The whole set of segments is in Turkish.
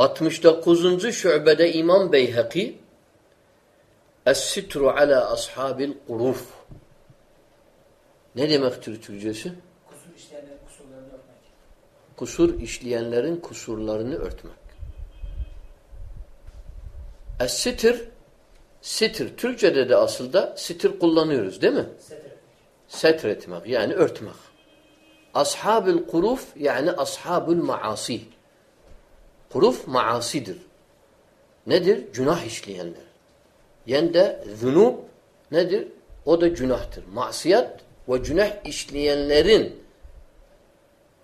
69. şubede İmam Beyhaki Es-sitru ala ashabil kuruf. Ne demektir Türkçesi? Kusur işleyenlerin kusurlarını örtmek. Kusur işleyenlerin kusurlarını örtmek. Es-sitir sitir. Türkçede de aslında sitir kullanıyoruz değil mi? Setir. Setretmek yani örtmek. Ashabil kuruf yani ashabul maasi. Kuruf maasidir. Nedir? Günah işleyenler. Yani de zunub nedir? O da günahtır. Masiyat ve günah işleyenlerin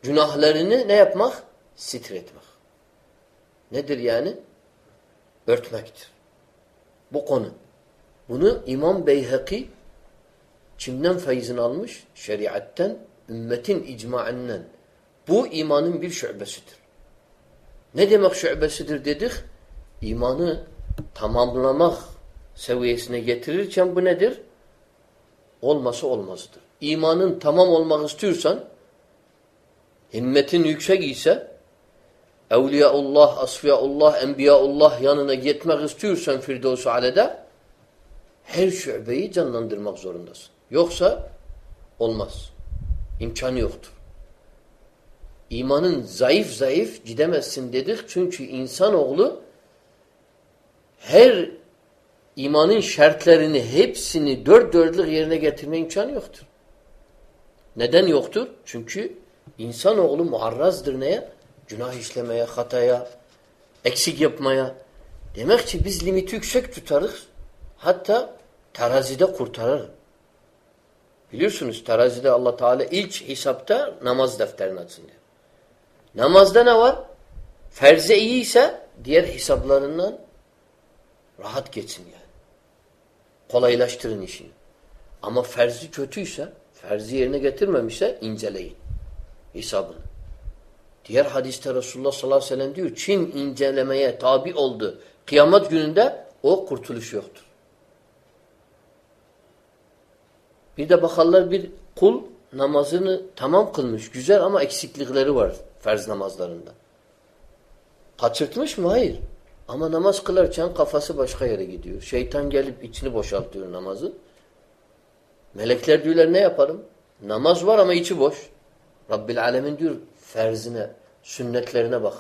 günahlarını ne yapmak? Sitretmek. Nedir yani? Örtmektir. Bu konu. Bunu İmam Beyhaki kimden feyzini almış? Şeriatten, ümmetin icmainden. Bu imanın bir şubesidir. Ne demek şubesidir dedik? İmanı tamamlamak seviyesine getirirken bu nedir? Olması olmazdır. İmanın tamam olmak istiyorsan, himmetin yüksek ise, Evliyaullah, Asfiyaullah, Enbiyaullah yanına gitmek istiyorsan Firdevs-i Ale'de, her şubeyi canlandırmak zorundasın. Yoksa olmaz. İmkanı yoktur. İmanın zayıf zayıf gidemezsin dedik. Çünkü insanoğlu her imanın şartlarını hepsini dört dörtlük yerine getirme imkanı yoktur. Neden yoktur? Çünkü insanoğlu muarrazdır neye? Günah işlemeye, hataya, eksik yapmaya. Demek ki biz limiti yüksek tutarız. Hatta terazide kurtarır. Biliyorsunuz terazide Allah Teala ilk hesapta namaz defterini açsın diyor. Namazda ne var? Ferze iyi ise diğer hesaplarından rahat geçsin yani. Kolaylaştırın işini. Ama ferzi kötüyse, ferzi yerine getirmemişse inceleyin hesabını. Diğer hadiste Resulullah sallallahu aleyhi ve sellem diyor, kim incelemeye tabi oldu kıyamet gününde o kurtuluş yoktur. Bir de bakarlar bir kul namazını tamam kılmış, güzel ama eksiklikleri var farz namazlarında. Kaçırtmış mı? Hayır. Ama namaz kılarken kafası başka yere gidiyor. Şeytan gelip içini boşaltıyor namazın. Melekler diyorlar ne yapalım? Namaz var ama içi boş. Rabbil Alemin diyor ferzine, sünnetlerine bak.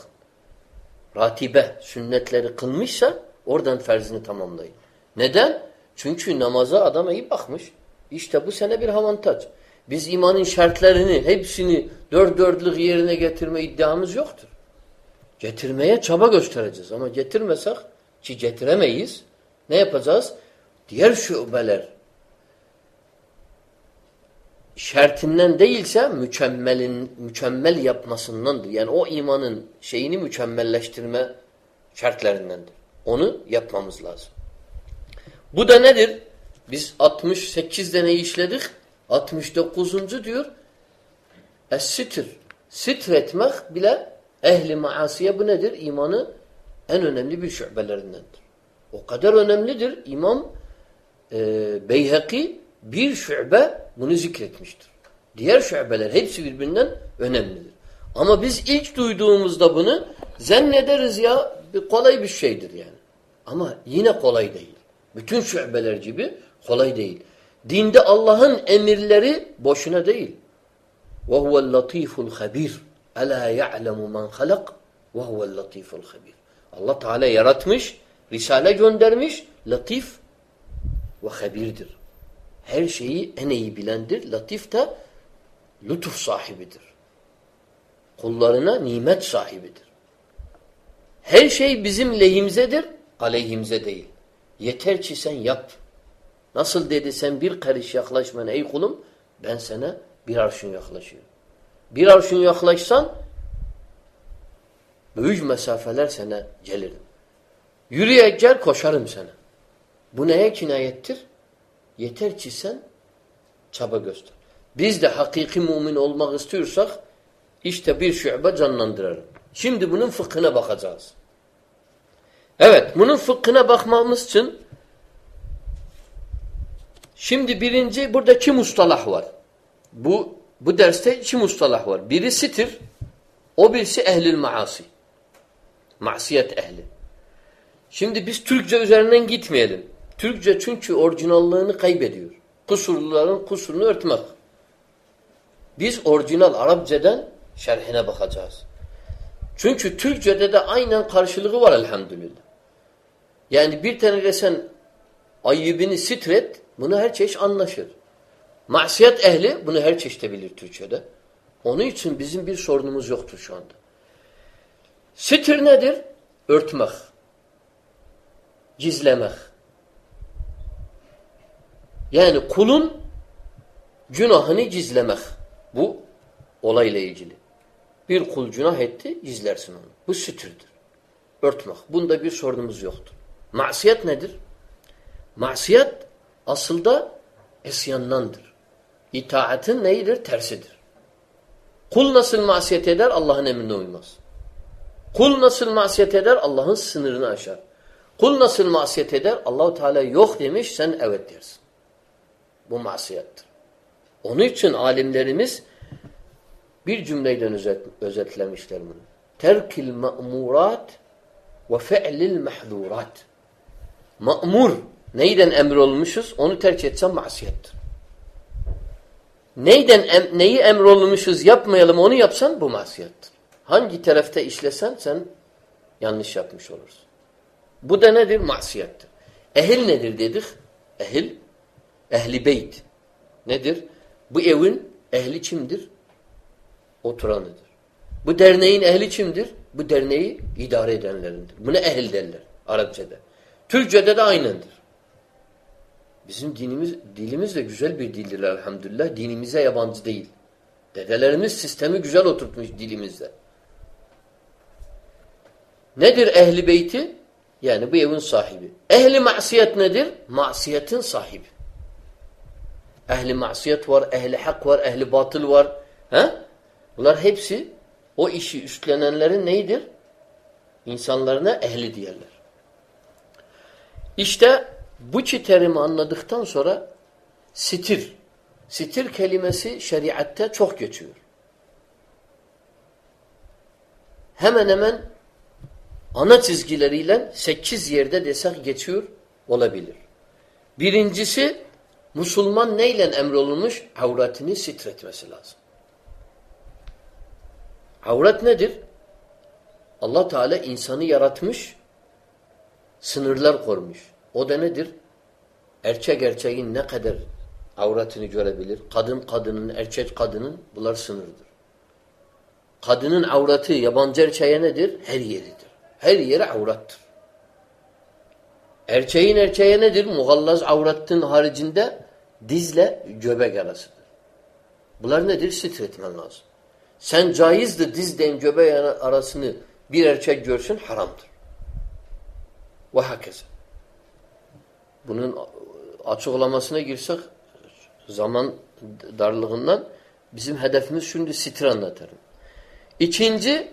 Ratibe, sünnetleri kılmışsa oradan ferzini tamamlayın. Neden? Çünkü namaza adam iyi bakmış. İşte bu sene bir avantaj. Biz imanın şartlarını hepsini dört dörtlük yerine getirme iddiamız yoktur. Getirmeye çaba göstereceğiz ama getirmesek ki getiremeyiz ne yapacağız? Diğer şubeler şartından değilse mükemmelin mükemmel yapmasındandır. Yani o imanın şeyini mükemmelleştirme şartlarındandır. Onu yapmamız lazım. Bu da nedir? Biz 68 deneyi işledik. 69. diyor Es-sitir. Sitretmek bile ehli maasiye bu nedir? İmanı en önemli bir şubelerindendir. O kadar önemlidir. İmam e, Beyhaki bir şube bunu zikretmiştir. Diğer şubeler hepsi birbirinden önemlidir. Ama biz ilk duyduğumuzda bunu zannederiz ya bir kolay bir şeydir yani. Ama yine kolay değil. Bütün şubeler gibi kolay değil. Dinde Allah'ın emirleri boşuna değil. وَهُوَ اللَّطِيفُ الْخَبِيرُ أَلَا يَعْلَمُ مَنْ خَلَقْ وَهُوَ اللَّطِيفُ الْخَبِيرُ Allah Teala yaratmış, risale göndermiş, latif ve habirdir. Her şeyi en iyi bilendir. Latif de lütuf sahibidir. Kullarına nimet sahibidir. Her şey bizim lehimizedir, aleyhimize değil. Yeter ki sen yap. Nasıl dedi sen bir karış yaklaşman ey kulum ben sana bir arşın yaklaşıyorum. Bir arşın yaklaşsan büyük mesafeler sana gelirim. Yürüyerek gel koşarım sana. Bu neye kinayettir? Yeter ki sen çaba göster. Biz de hakiki mümin olmak istiyorsak işte bir şube canlandıralım. Şimdi bunun fıkhına bakacağız. Evet, bunun fıkhına bakmamız için Şimdi birinci burada iki mustalah var. Bu bu derste iki mustalah var. Biri sitir, o birisi ehlil maasi. Masiyet ehli. Şimdi biz Türkçe üzerinden gitmeyelim. Türkçe çünkü orijinallığını kaybediyor. Kusurluların kusurunu örtmek. Biz orijinal Arapçadan şerhine bakacağız. Çünkü Türkçe'de de aynen karşılığı var elhamdülillah. Yani bir tane desen Ayyubini sitret, bunu her çeşit anlaşır. Masiyet ehli bunu her çeşit bilir Türkçe'de. Onun için bizim bir sorunumuz yoktur şu anda. Sitir nedir? Örtmek. Gizlemek. Yani kulun günahını gizlemek. Bu olayla ilgili. Bir kul günah etti, gizlersin onu. Bu sütürdür. Örtmek. Bunda bir sorunumuz yoktur. Masiyet nedir? Masiyet aslında esyandandır. İtaatin neyidir? Tersidir. Kul nasıl masiyet eder? Allah'ın emrine uymaz. Kul nasıl masiyet eder? Allah'ın sınırını aşar. Kul nasıl masiyet eder? Allahu Teala yok demiş, sen evet dersin. Bu masiyettir. Onun için alimlerimiz bir cümleyden özet, özetlemişler bunu. Terkil ma'murat ve fe'lil mahdurat. Ma'mur neyden emrolmuşuz? Onu terk etsem masiyettir. Neyden em, neyi emrolmuşuz yapmayalım onu yapsan bu masiyettir. Hangi tarafta işlesen sen yanlış yapmış olursun. Bu da nedir? Masiyettir. Ehil nedir dedik? Ehil, ehli beyt. Nedir? Bu evin ehli kimdir? Oturanıdır. Bu derneğin ehli kimdir? Bu derneği idare edenlerindir. Buna ehil derler Arapçada. Türkçede de aynıdır. Bizim dinimiz, dilimiz de güzel bir dildir elhamdülillah. Dinimize yabancı değil. Dedelerimiz sistemi güzel oturtmuş dilimizde. Nedir ehli beyti? Yani bu evin sahibi. Ehli masiyet nedir? Masiyetin sahibi. Ehli masiyet var, ehli hak var, ehli batıl var. He? Bunlar hepsi o işi üstlenenlerin neydir? İnsanlarına ehli diyorlar. İşte bu iki terimi anladıktan sonra sitir. Sitir kelimesi şeriatte çok geçiyor. Hemen hemen ana çizgileriyle sekiz yerde desek geçiyor olabilir. Birincisi Müslüman neyle emrolunmuş? Avratını sitretmesi lazım. Avret nedir? Allah Teala insanı yaratmış, sınırlar kormuş. O da nedir? Erkek erkeğin ne kadar avratını görebilir? Kadın kadının, erkek kadının bunlar sınırdır. Kadının avratı yabancı erkeğe nedir? Her yeridir. Her yeri avrattır. Erkeğin erkeğe nedir? Muhallaz avrattın haricinde dizle göbek arasıdır. Bunlar nedir? Sitretmen lazım. Sen caizdir dizden göbek arasını bir erkek görsün haramdır. Ve hakeza. Bunun açıklamasına girsek zaman darlığından bizim hedefimiz şimdi sitir anlatırım. İkinci,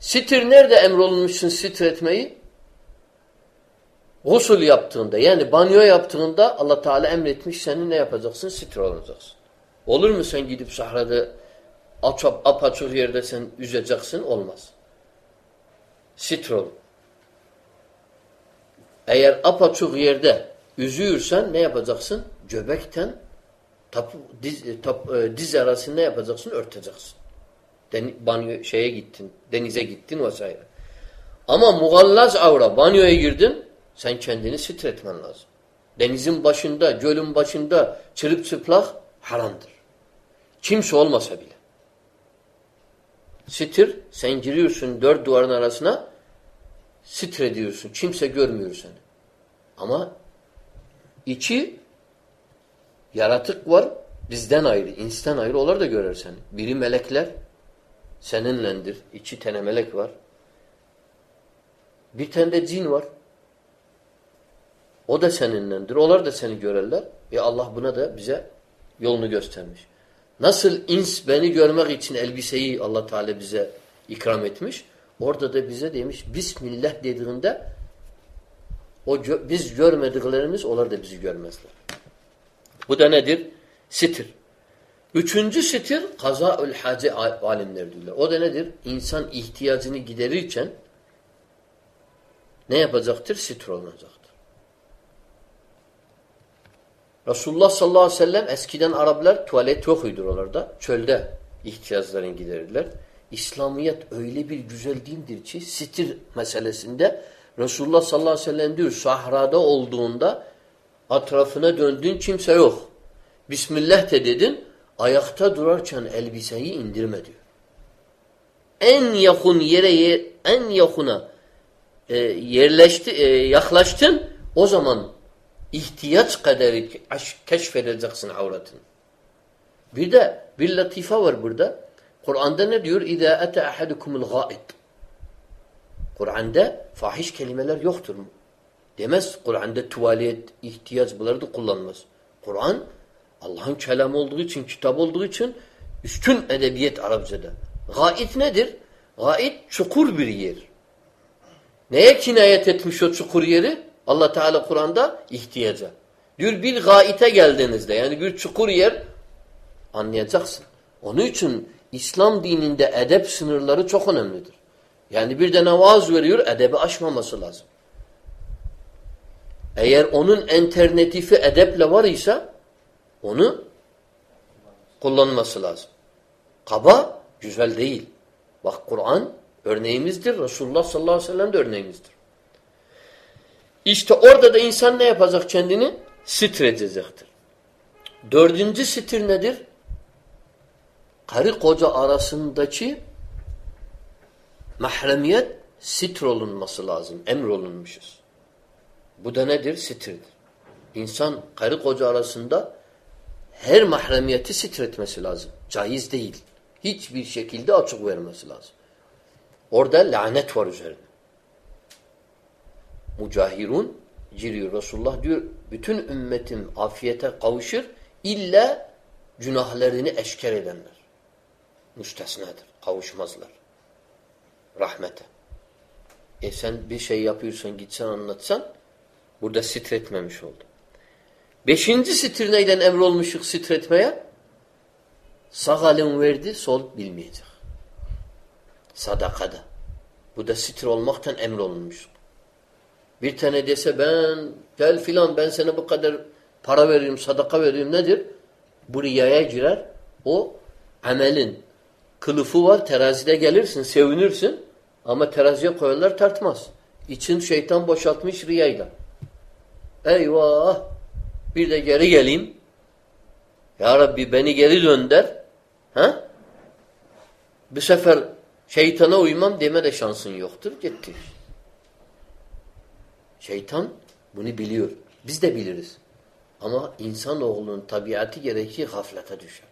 sitir nerede emrolunmuşsun sitir etmeyi? Gusül yaptığında yani banyo yaptığında Allah Teala emretmiş seni ne yapacaksın? Sitir olacaksın. Olur mu sen gidip sahrada açıp apaçık yerde sen yüzeceksin? Olmaz. Sitir olur. Eğer apaçık yerde üzüyorsan ne yapacaksın? Göbekten tap, diz, tap, e, diz arasında ne yapacaksın? Örteceksin. Den, banyo şeye gittin, denize gittin vs. Ama mugallaz avra banyoya girdin sen kendini sitretmen lazım. Denizin başında, gölün başında çırıp çıplak haramdır. Kimse olmasa bile. Sitir, sen giriyorsun dört duvarın arasına sitir ediyorsun. Kimse görmüyor seni. Ama İki, yaratık var bizden ayrı, insan ayrı. Onlar da görür seni. Biri melekler, seninlendir. İki tane melek var. Bir tane de cin var. O da seninlendir. Onlar da seni görürler. E Allah buna da bize yolunu göstermiş. Nasıl ins beni görmek için elbiseyi Allah Teala bize ikram etmiş. Orada da bize demiş Bismillah dediğinde o gö biz görmediklerimiz onlar da bizi görmezler. Bu da nedir? Sitir. Üçüncü sitir kazaül hace alimler diyorlar. O da nedir? İnsan ihtiyacını giderirken ne yapacaktır? Sitir olunacaktır. Resulullah sallallahu aleyhi ve sellem eskiden Araplar tuvalet yok oralarda. Çölde ihtiyaçlarını giderirler. İslamiyet öyle bir güzel dindir ki sitir meselesinde Resulullah sallallahu aleyhi ve sellem diyor sahrada olduğunda etrafına döndün kimse yok. Bismillah de dedin ayakta durarken elbiseyi indirme diyor. En yakın yere en yakına e, yerleşti, e, yaklaştın o zaman ihtiyaç kadar keşfedeceksin avretini. Bir de bir latife var burada. Kur'an'da ne diyor? İzâ ete ahadukumul gâid. Kur'an'da fahiş kelimeler yoktur mu? Demez. Kur'an'da tuvalet, ihtiyaç bunları da kullanmaz. Kur'an Allah'ın kelamı olduğu için, kitap olduğu için üstün edebiyet Arapçada. Gâid nedir? Gâid çukur bir yer. Neye kinayet etmiş o çukur yeri? Allah Teala Kur'an'da ihtiyaca. Diyor bir gaite geldiğinizde yani bir çukur yer anlayacaksın. Onun için İslam dininde edep sınırları çok önemlidir. Yani bir de vaaz veriyor edebi aşmaması lazım. Eğer onun enternetifi edeple var ise onu kullanması lazım. Kaba güzel değil. Bak Kur'an örneğimizdir. Resulullah sallallahu aleyhi ve sellem de örneğimizdir. İşte orada da insan ne yapacak kendini? Sitir edecektir. Dördüncü sitir nedir? Karı koca arasındaki mahremiyet sitir olunması lazım. Emrolunmuşuz. Bu da nedir? Sitirdir. İnsan karı koca arasında her mahremiyeti sitir etmesi lazım. Caiz değil. Hiçbir şekilde açık vermesi lazım. Orada lanet var üzerinde mucahirun giriyor. Resulullah diyor bütün ümmetim afiyete kavuşur illa günahlarını eşker edenler. Müstesnadır. Kavuşmazlar. Rahmete. E sen bir şey yapıyorsan gitsen anlatsan burada sitretmemiş oldu. Beşinci sitir neyden emrolmuşuk sitretmeye? Sağ elin verdi, sol bilmeyecek. Sadakada. Bu da sitir olmaktan emrolunmuşuk. Bir tane dese ben gel filan ben sana bu kadar para veririm, sadaka veririm nedir? Bu riyaya girer. O amelin kılıfı var. Terazide gelirsin, sevinirsin. Ama teraziye koyarlar tartmaz. İçin şeytan boşaltmış riyayla. Eyvah! Bir de geri geleyim. Ya Rabbi beni geri dönder. Ha? Bu sefer şeytana uymam deme de şansın yoktur. Gitti. Şeytan bunu biliyor. Biz de biliriz. Ama insanoğlunun tabiatı gereği gaflete düşer.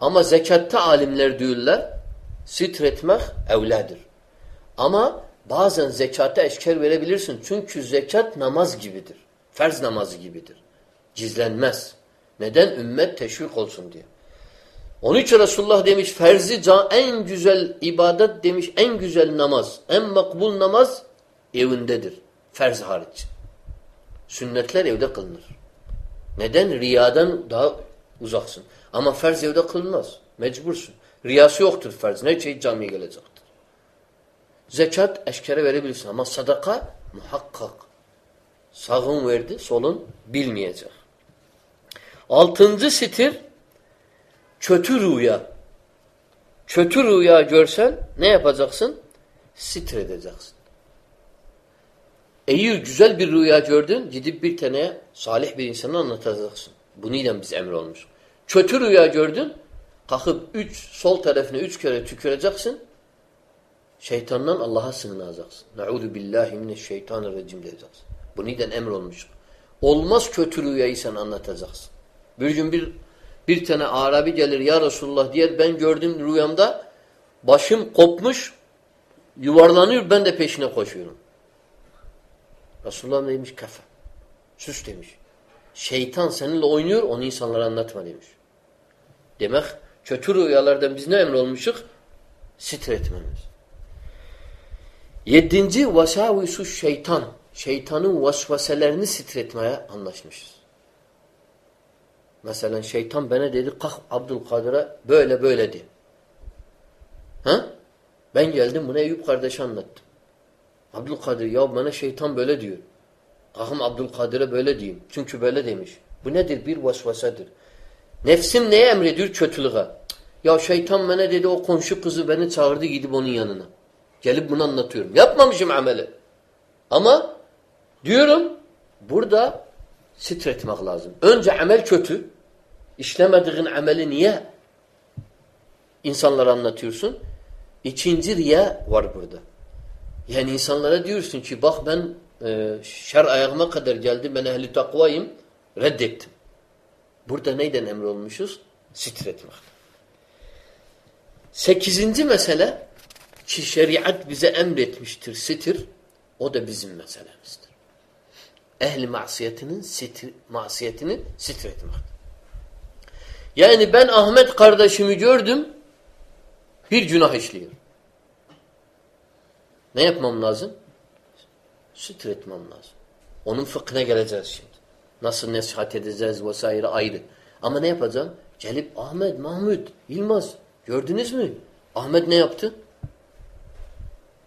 Ama zekatta alimler diyorlar sitretmek evladır. Ama bazen zekata eşker verebilirsin. Çünkü zekat namaz gibidir. Ferz namazı gibidir. Cizlenmez. Neden? Ümmet teşvik olsun diye. Onun için Resulullah demiş ferzi en güzel ibadet demiş en güzel namaz, en makbul namaz evindedir. Ferz hariç. Sünnetler evde kılınır. Neden? Riyadan daha uzaksın. Ama ferz evde kılınmaz. Mecbursun. Riyası yoktur ferz. Ne şey camiye gelecektir. Zekat eşkere verebilirsin ama sadaka muhakkak. Sağın verdi, solun bilmeyecek. Altıncı sitir kötü rüya. Kötü rüya görsen ne yapacaksın? Sitir edeceksin. Eğer güzel bir rüya gördün, gidip bir tane salih bir insana anlatacaksın. Bununla biz emir olmuş. Kötü rüya gördün, kalkıp üç, sol tarafına üç kere tüküreceksin. Şeytandan Allah'a sığınacaksın. Ne'udu billahi mineşşeytanirracim diyeceksin. Bununla emir olmuş. Olmaz kötü rüyayı sen anlatacaksın. Bir gün bir bir tane Arabi gelir ya Resulullah diyer ben gördüm rüyamda başım kopmuş yuvarlanıyor ben de peşine koşuyorum. Resulullah demiş kafa. Sus demiş. Şeytan seninle oynuyor onu insanlara anlatma demiş. Demek kötü rüyalardan biz ne emrolmuşuk? Sitretmemiz. Yedinci vasavisu şeytan. Şeytanın vasvaselerini sitretmeye anlaşmışız. Mesela şeytan bana dedi kalk Abdülkadir'e böyle böyle de. Ha? Ben geldim buna Eyüp kardeşe anlattım. Abdülkadir ya bana şeytan böyle diyor. Kalkım Abdülkadir'e böyle diyeyim. Çünkü böyle demiş. Bu nedir? Bir vesvesedir. Nefsim neye emrediyor? Kötülüğe. Ya şeytan bana dedi o komşu kızı beni çağırdı gidip onun yanına. Gelip bunu anlatıyorum. Yapmamışım ameli. Ama diyorum burada sitretmek lazım. Önce amel kötü. İşlemediğin ameli niye insanlara anlatıyorsun? İkinci riya var burada. Yani insanlara diyorsun ki bak ben e, şer ayağıma kadar geldi ben ehli takvayım reddettim. Burada neyden emrolmuşuz? Sitretmek. Sekizinci mesele ki şeriat bize emretmiştir sitir. O da bizim meselemizdir. Ehli masiyetinin sitir, masiyetini sitretmek. Yani ben Ahmet kardeşimi gördüm bir günah işliyor. Ne yapmam lazım? Sitretmem lazım. Onun fıkhına geleceğiz şimdi. Nasıl nesihat edeceğiz vesaire ayrı. Ama ne yapacağım? Gelip Ahmet, Mahmud, Yılmaz gördünüz mü? Ahmet ne yaptı?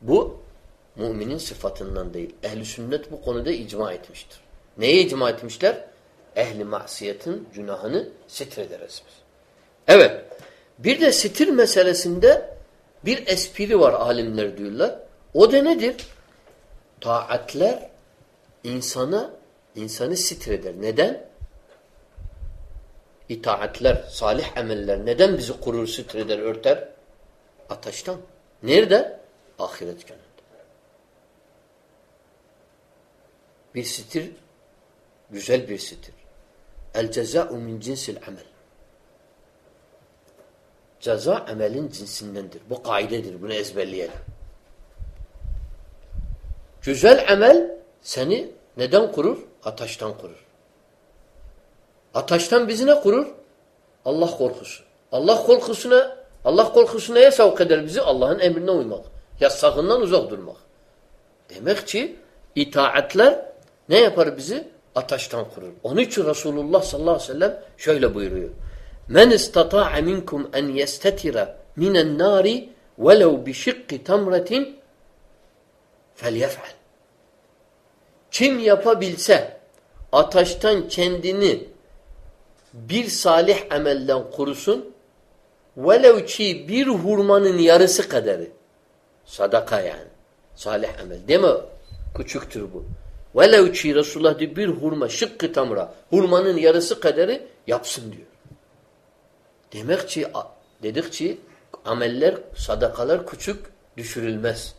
Bu müminin sıfatından değil. Ehli sünnet bu konuda icma etmiştir. Neye icma etmişler? Ehli masiyetin günahını sitrederiz biz. Evet. Bir de sitir meselesinde bir espri var alimler diyorlar. O da nedir? Taatler insana insanı sitreder. Neden? İtaatler, salih emeller neden bizi kurur, sitreder, örter? Ateşten. Nerede? Ahiret gününde. Bir sitir, güzel bir sitir. El ceza'u min cinsil amel. Ceza emelin cinsindendir. Bu kaidedir. Bunu ezberleyelim. Güzel amel seni neden kurur? Ataştan kurur. Ataştan bizi ne kurur? Allah korkusu. Allah korkusuna Allah korkusu neye sevk eder bizi? Allah'ın emrine uymak. Yasakından uzak durmak. Demek ki itaatler ne yapar bizi? Ataştan kurur. Onun için Resulullah sallallahu aleyhi ve sellem şöyle buyuruyor. Men istata'a minkum en yestetira minen nari velev bi şıkkı tamretin felyef'al. Kim yapabilse ataştan kendini bir salih amelden kurusun velev ki bir hurmanın yarısı kadarı sadaka yani. Salih amel. Deme küçüktür bu. Velev ki Resulullah diyor bir hurma şıkkı tamra hurmanın yarısı kadarı yapsın diyor. Demek ki dedik ki ameller sadakalar küçük düşürülmez.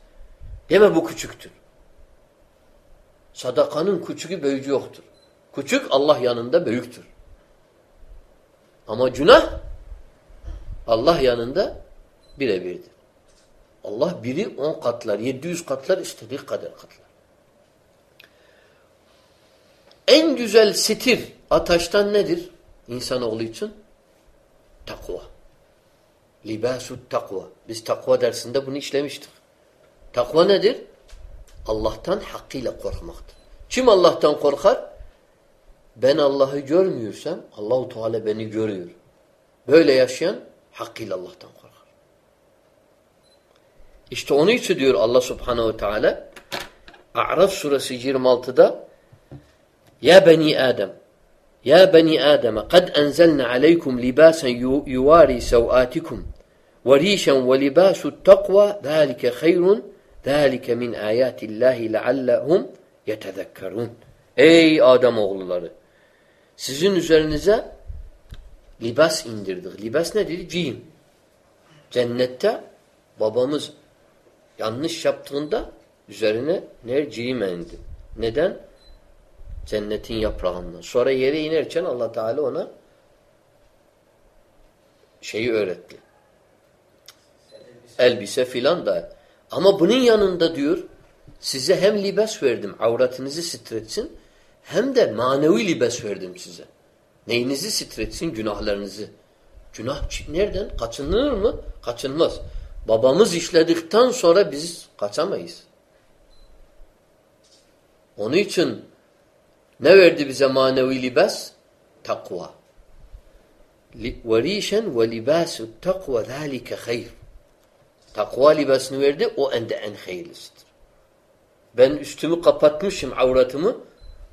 Deme bu küçüktür Sadakanın küçüğü büyücü yoktur. Küçük Allah yanında büyüktür. Ama günah Allah yanında birebirdir. Allah biri on katlar, yedi yüz katlar, istediği kadar katlar. En güzel sitir ataştan nedir? İnsanoğlu için takva. Libasut takva. Biz takva dersinde bunu işlemiştik. Takva nedir? Allah'tan hakkıyla korkmaktır. Kim Allah'tan korkar? Ben Allah'ı görmüyorsam Allahu Teala beni görüyor. Böyle yaşayan hakkıyla Allah'tan korkar. İşte onun için diyor Allah Subhanahu Teala A'raf suresi 26'da Ya beni Adem Ya beni Adem kad enzelna aleykum libasen yuvari sevatikum ve rişen ve libasu takva zâlike hayrun ذَٰلِكَ مِنْ آيَاتِ اللّٰهِ لَعَلَّهُمْ يَتَذَكَّرُونَ Ey Adem oğulları! Sizin üzerinize libas indirdik. Libas nedir? Giyim. Cennette babamız yanlış yaptığında üzerine ne giyim indi. Neden? Cennetin yaprağından. Sonra yere inerken Allah Teala ona şeyi öğretti. Elbise filan da ama bunun yanında diyor size hem libas verdim avratınızı sitretsin hem de manevi libas verdim size. Neyinizi sitretsin? Günahlarınızı. Günah nereden? Kaçınılır mı? Kaçınmaz. Babamız işledikten sonra biz kaçamayız. Onun için ne verdi bize manevi libas? Takva. وَرِيشًا وَلِبَاسُ التَّقْوَ ذَٰلِكَ خَيْرٌ Takva libasını verdi. O ende en hayırlısıdır. Ben üstümü kapatmışım avratımı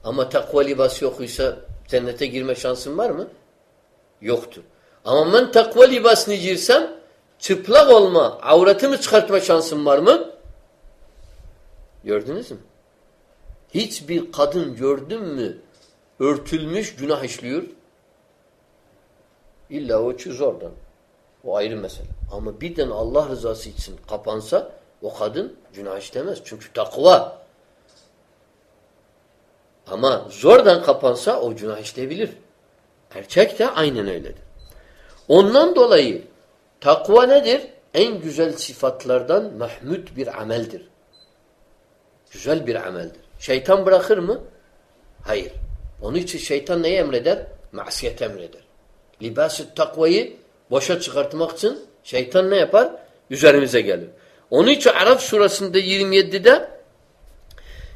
ama takva libası yokuysa cennete girme şansım var mı? Yoktur. Ama ben takva libasını girsem çıplak olma, avratımı çıkartma şansım var mı? Gördünüz mü? Hiçbir kadın gördün mü örtülmüş günah işliyor? İlla o çöz oradan. O ayrı mesele. Ama birden Allah rızası için kapansa o kadın günah işlemez. Çünkü takva. Ama zordan kapansa o günah işleyebilir. Erkek de aynen öyledir. Ondan dolayı takva nedir? En güzel sıfatlardan mahmud bir ameldir. Güzel bir ameldir. Şeytan bırakır mı? Hayır. Onun için şeytan neyi emreder? Masiyet emreder. Libas-ı takvayı boşa çıkartmak için şeytan ne yapar? Üzerimize gelir. Onun için Araf surasında 27'de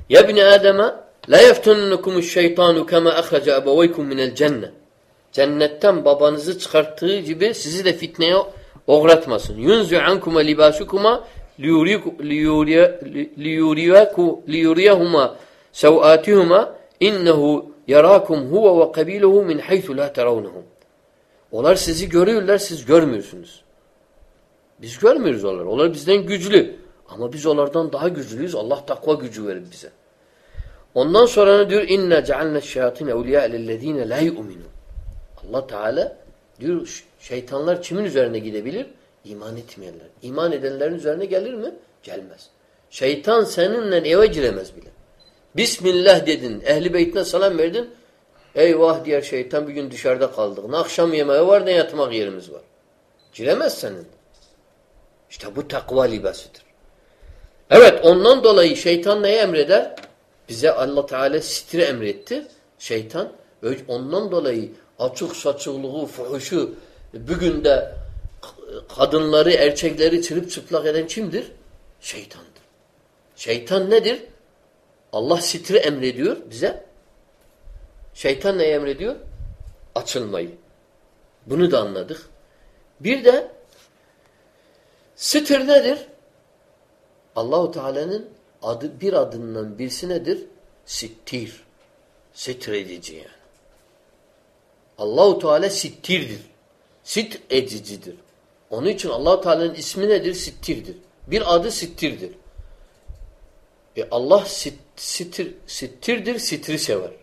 Ya bni Adem'e la yeftunnukumu şeytanu kema ahraca ebeveykum minel cennet. Cennetten babanızı çıkarttığı gibi sizi de fitneye uğratmasın. Yunzu ankuma libasukuma liyuriyahuma sev'atihuma innehu yarakum huve ve kabiluhu min haythu la teravnehum. Onlar sizi görüyorlar, siz görmüyorsunuz. Biz görmüyoruz onları. Onlar bizden güçlü. Ama biz onlardan daha güçlüyüz. Allah takva gücü verir bize. Ondan sonra ne diyor? İnne cealne şeyatin evliya lillezine la yu'minun. Allah Teala diyor şeytanlar kimin üzerine gidebilir? İman etmeyenler. İman edenlerin üzerine gelir mi? Gelmez. Şeytan seninle eve giremez bile. Bismillah dedin. Ehli beytine selam verdin. Eyvah diğer şeytan bir gün dışarıda kaldık. Ne akşam yemeği var ne yatmak yerimiz var. Giremez senin. İşte bu takva libasıdır. Evet ondan dolayı şeytan neyi emreder? Bize Allah Teala sitri emretti. Şeytan ondan dolayı açık saçıklığı, fuhuşu bugün de kadınları, erkekleri çırıp çıplak eden kimdir? Şeytandır. Şeytan nedir? Allah sitri emrediyor bize. Şeytan ne emrediyor? Açılmayı. Bunu da anladık. Bir de sitir nedir? Allahu Teala'nın adı bir adından birisi nedir? Sittir. Sitredici yani. Allahu Teala sittirdir. Sit edicidir. Onun için Allahu Teala'nın ismi nedir? Sittirdir. Bir adı sittirdir. E Allah sit, sitir, sittirdir, sitri sever.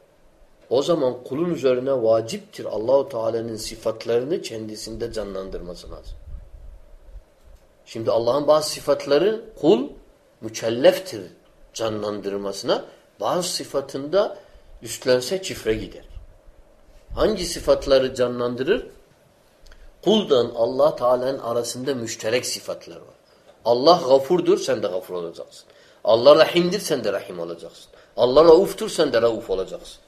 O zaman kulun üzerine vaciptir Allahu Teala'nın sıfatlarını kendisinde canlandırması lazım. Şimdi Allah'ın bazı sıfatları kul mükelleftir canlandırmasına. Bazı sıfatında üstlense çifre gider. Hangi sıfatları canlandırır? Kuldan Allah Teala'nın arasında müşterek sıfatlar var. Allah gafurdur, sen de gafur olacaksın. Allah rahimdir, sen de rahim olacaksın. Allah rauftur, sen de rauf olacaksın.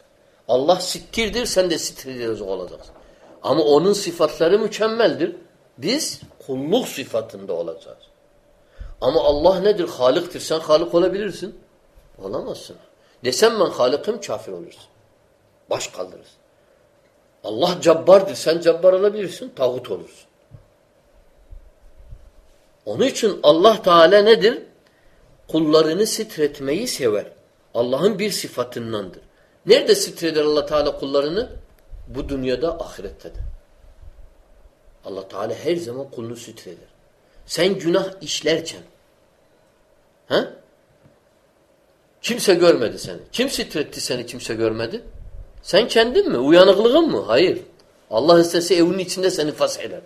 Allah sittirdir, sen de sittirdir olacaksın. Ama onun sıfatları mükemmeldir. Biz kulluk sıfatında olacağız. Ama Allah nedir? Halıktır. Sen halık olabilirsin. Olamazsın. Desem ben halıkım kafir olursun. Baş kaldırırsın. Allah cabbardır. Sen cabbar olabilirsin. Tağut olursun. Onun için Allah Teala nedir? Kullarını sitretmeyi sever. Allah'ın bir sıfatındandır. Nerede sitreder Allah Teala kullarını? Bu dünyada, ahirette de. Allah Teala her zaman kulunu sitreder. Sen günah işlerken he? Kimse görmedi seni. Kim sitretti seni kimse görmedi? Sen kendin mi? Uyanıklığın mı? Hayır. Allah istese evinin içinde seni fasheder.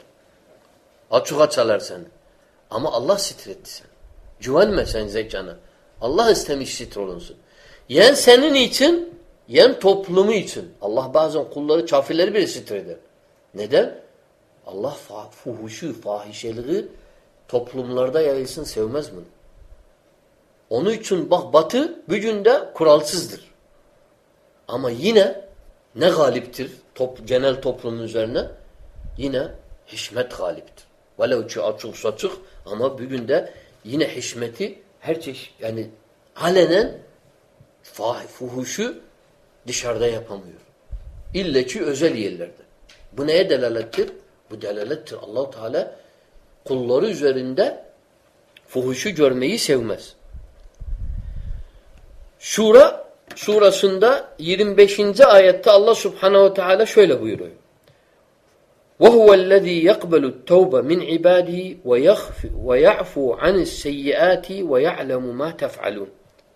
Açığa çalar seni. Ama Allah sitretti seni. Güvenme sen zekana. Allah istemiş sitre olunsun. Yen senin için yen toplumu için. Allah bazen kulları, kafirleri bile sitreder. Neden? Allah fa fuhuşu, fahişeliği toplumlarda yayılsın sevmez bunu. Onun için bak batı bugün de kuralsızdır. Ama yine ne galiptir top, genel toplumun üzerine? Yine hişmet galiptir. Velev ki açık saçık ama bugün de yine hişmeti her çeşit yani alenen fuhuşu dışarıda yapamıyor. İlle ki özel yerlerde. Bu neye delalettir? Bu delalettir. Allahu Teala kulları üzerinde fuhuşu görmeyi sevmez. Şura surasında 25. ayette Allah subhanehu ve teala şöyle buyuruyor. وَهُوَ الَّذ۪ي يَقْبَلُ التَّوْبَ مِنْ عِبَادِهِ وَيَعْفُوا عَنِ السَّيِّئَاتِ وَيَعْلَمُ مَا تَفْعَلُونَ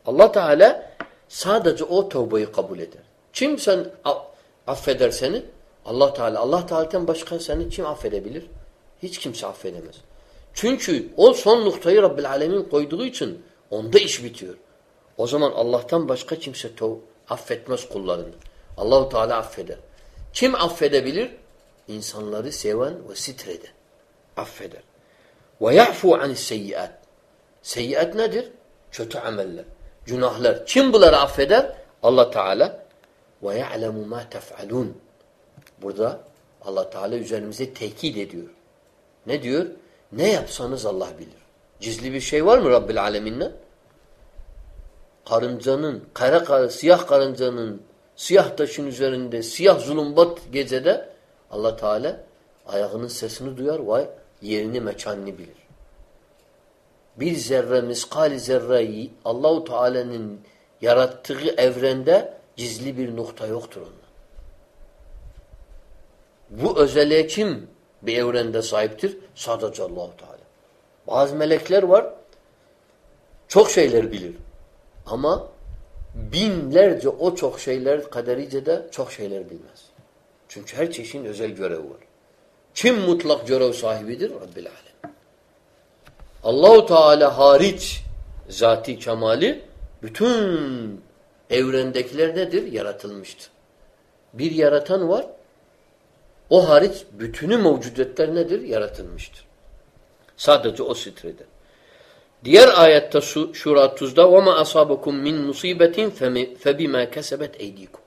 Allah Teala sadece o tövbeyi kabul eder. Kim sen affeder seni? Allah Teala. Allah Teala'dan başka seni kim affedebilir? Hiç kimse affedemez. Çünkü o son noktayı Rabbil Alemin koyduğu için onda iş bitiyor. O zaman Allah'tan başka kimse affetmez kullarını. Allahu Teala affeder. Kim affedebilir? İnsanları seven ve sitreden. Affeder. Ve ya'fu anis seyyiat. Seyyiat nedir? Kötü ameller, günahlar. Kim bunları affeder? Allah Teala. Ve ya'lemu ma tef'alun. Burada Allah Teala üzerimize tekit ediyor. Ne diyor? Ne yapsanız Allah bilir. Gizli bir şey var mı Rabbil Alemin'den? Karıncanın, kara kara, siyah karıncanın siyah taşın üzerinde, siyah zulumbat gecede Allah Teala ayağının sesini duyar ve yerini mekanını bilir. Bir zerre, miskali zerreyi Allahu Teala'nın yarattığı evrende gizli bir nokta yoktur onda. Bu özelliğe kim bir evrende sahiptir? Sadece Allahu Teala. Bazı melekler var çok şeyler bilir. Ama binlerce o çok şeyler kaderice de çok şeyler bilmez. Çünkü her çeşin özel görevi var. Kim mutlak görev sahibidir? Rabbil Alem. Allahu Teala hariç zati kemali bütün evrendekiler nedir? Yaratılmıştır. Bir yaratan var. O hariç bütünü mevcudiyetler nedir? Yaratılmıştır. Sadece o sitrede. Diğer ayette Şura 30'da وَمَا أَصَابَكُمْ مِنْ مُصِيبَةٍ فَبِمَا كَسَبَتْ اَيْدِيكُمْ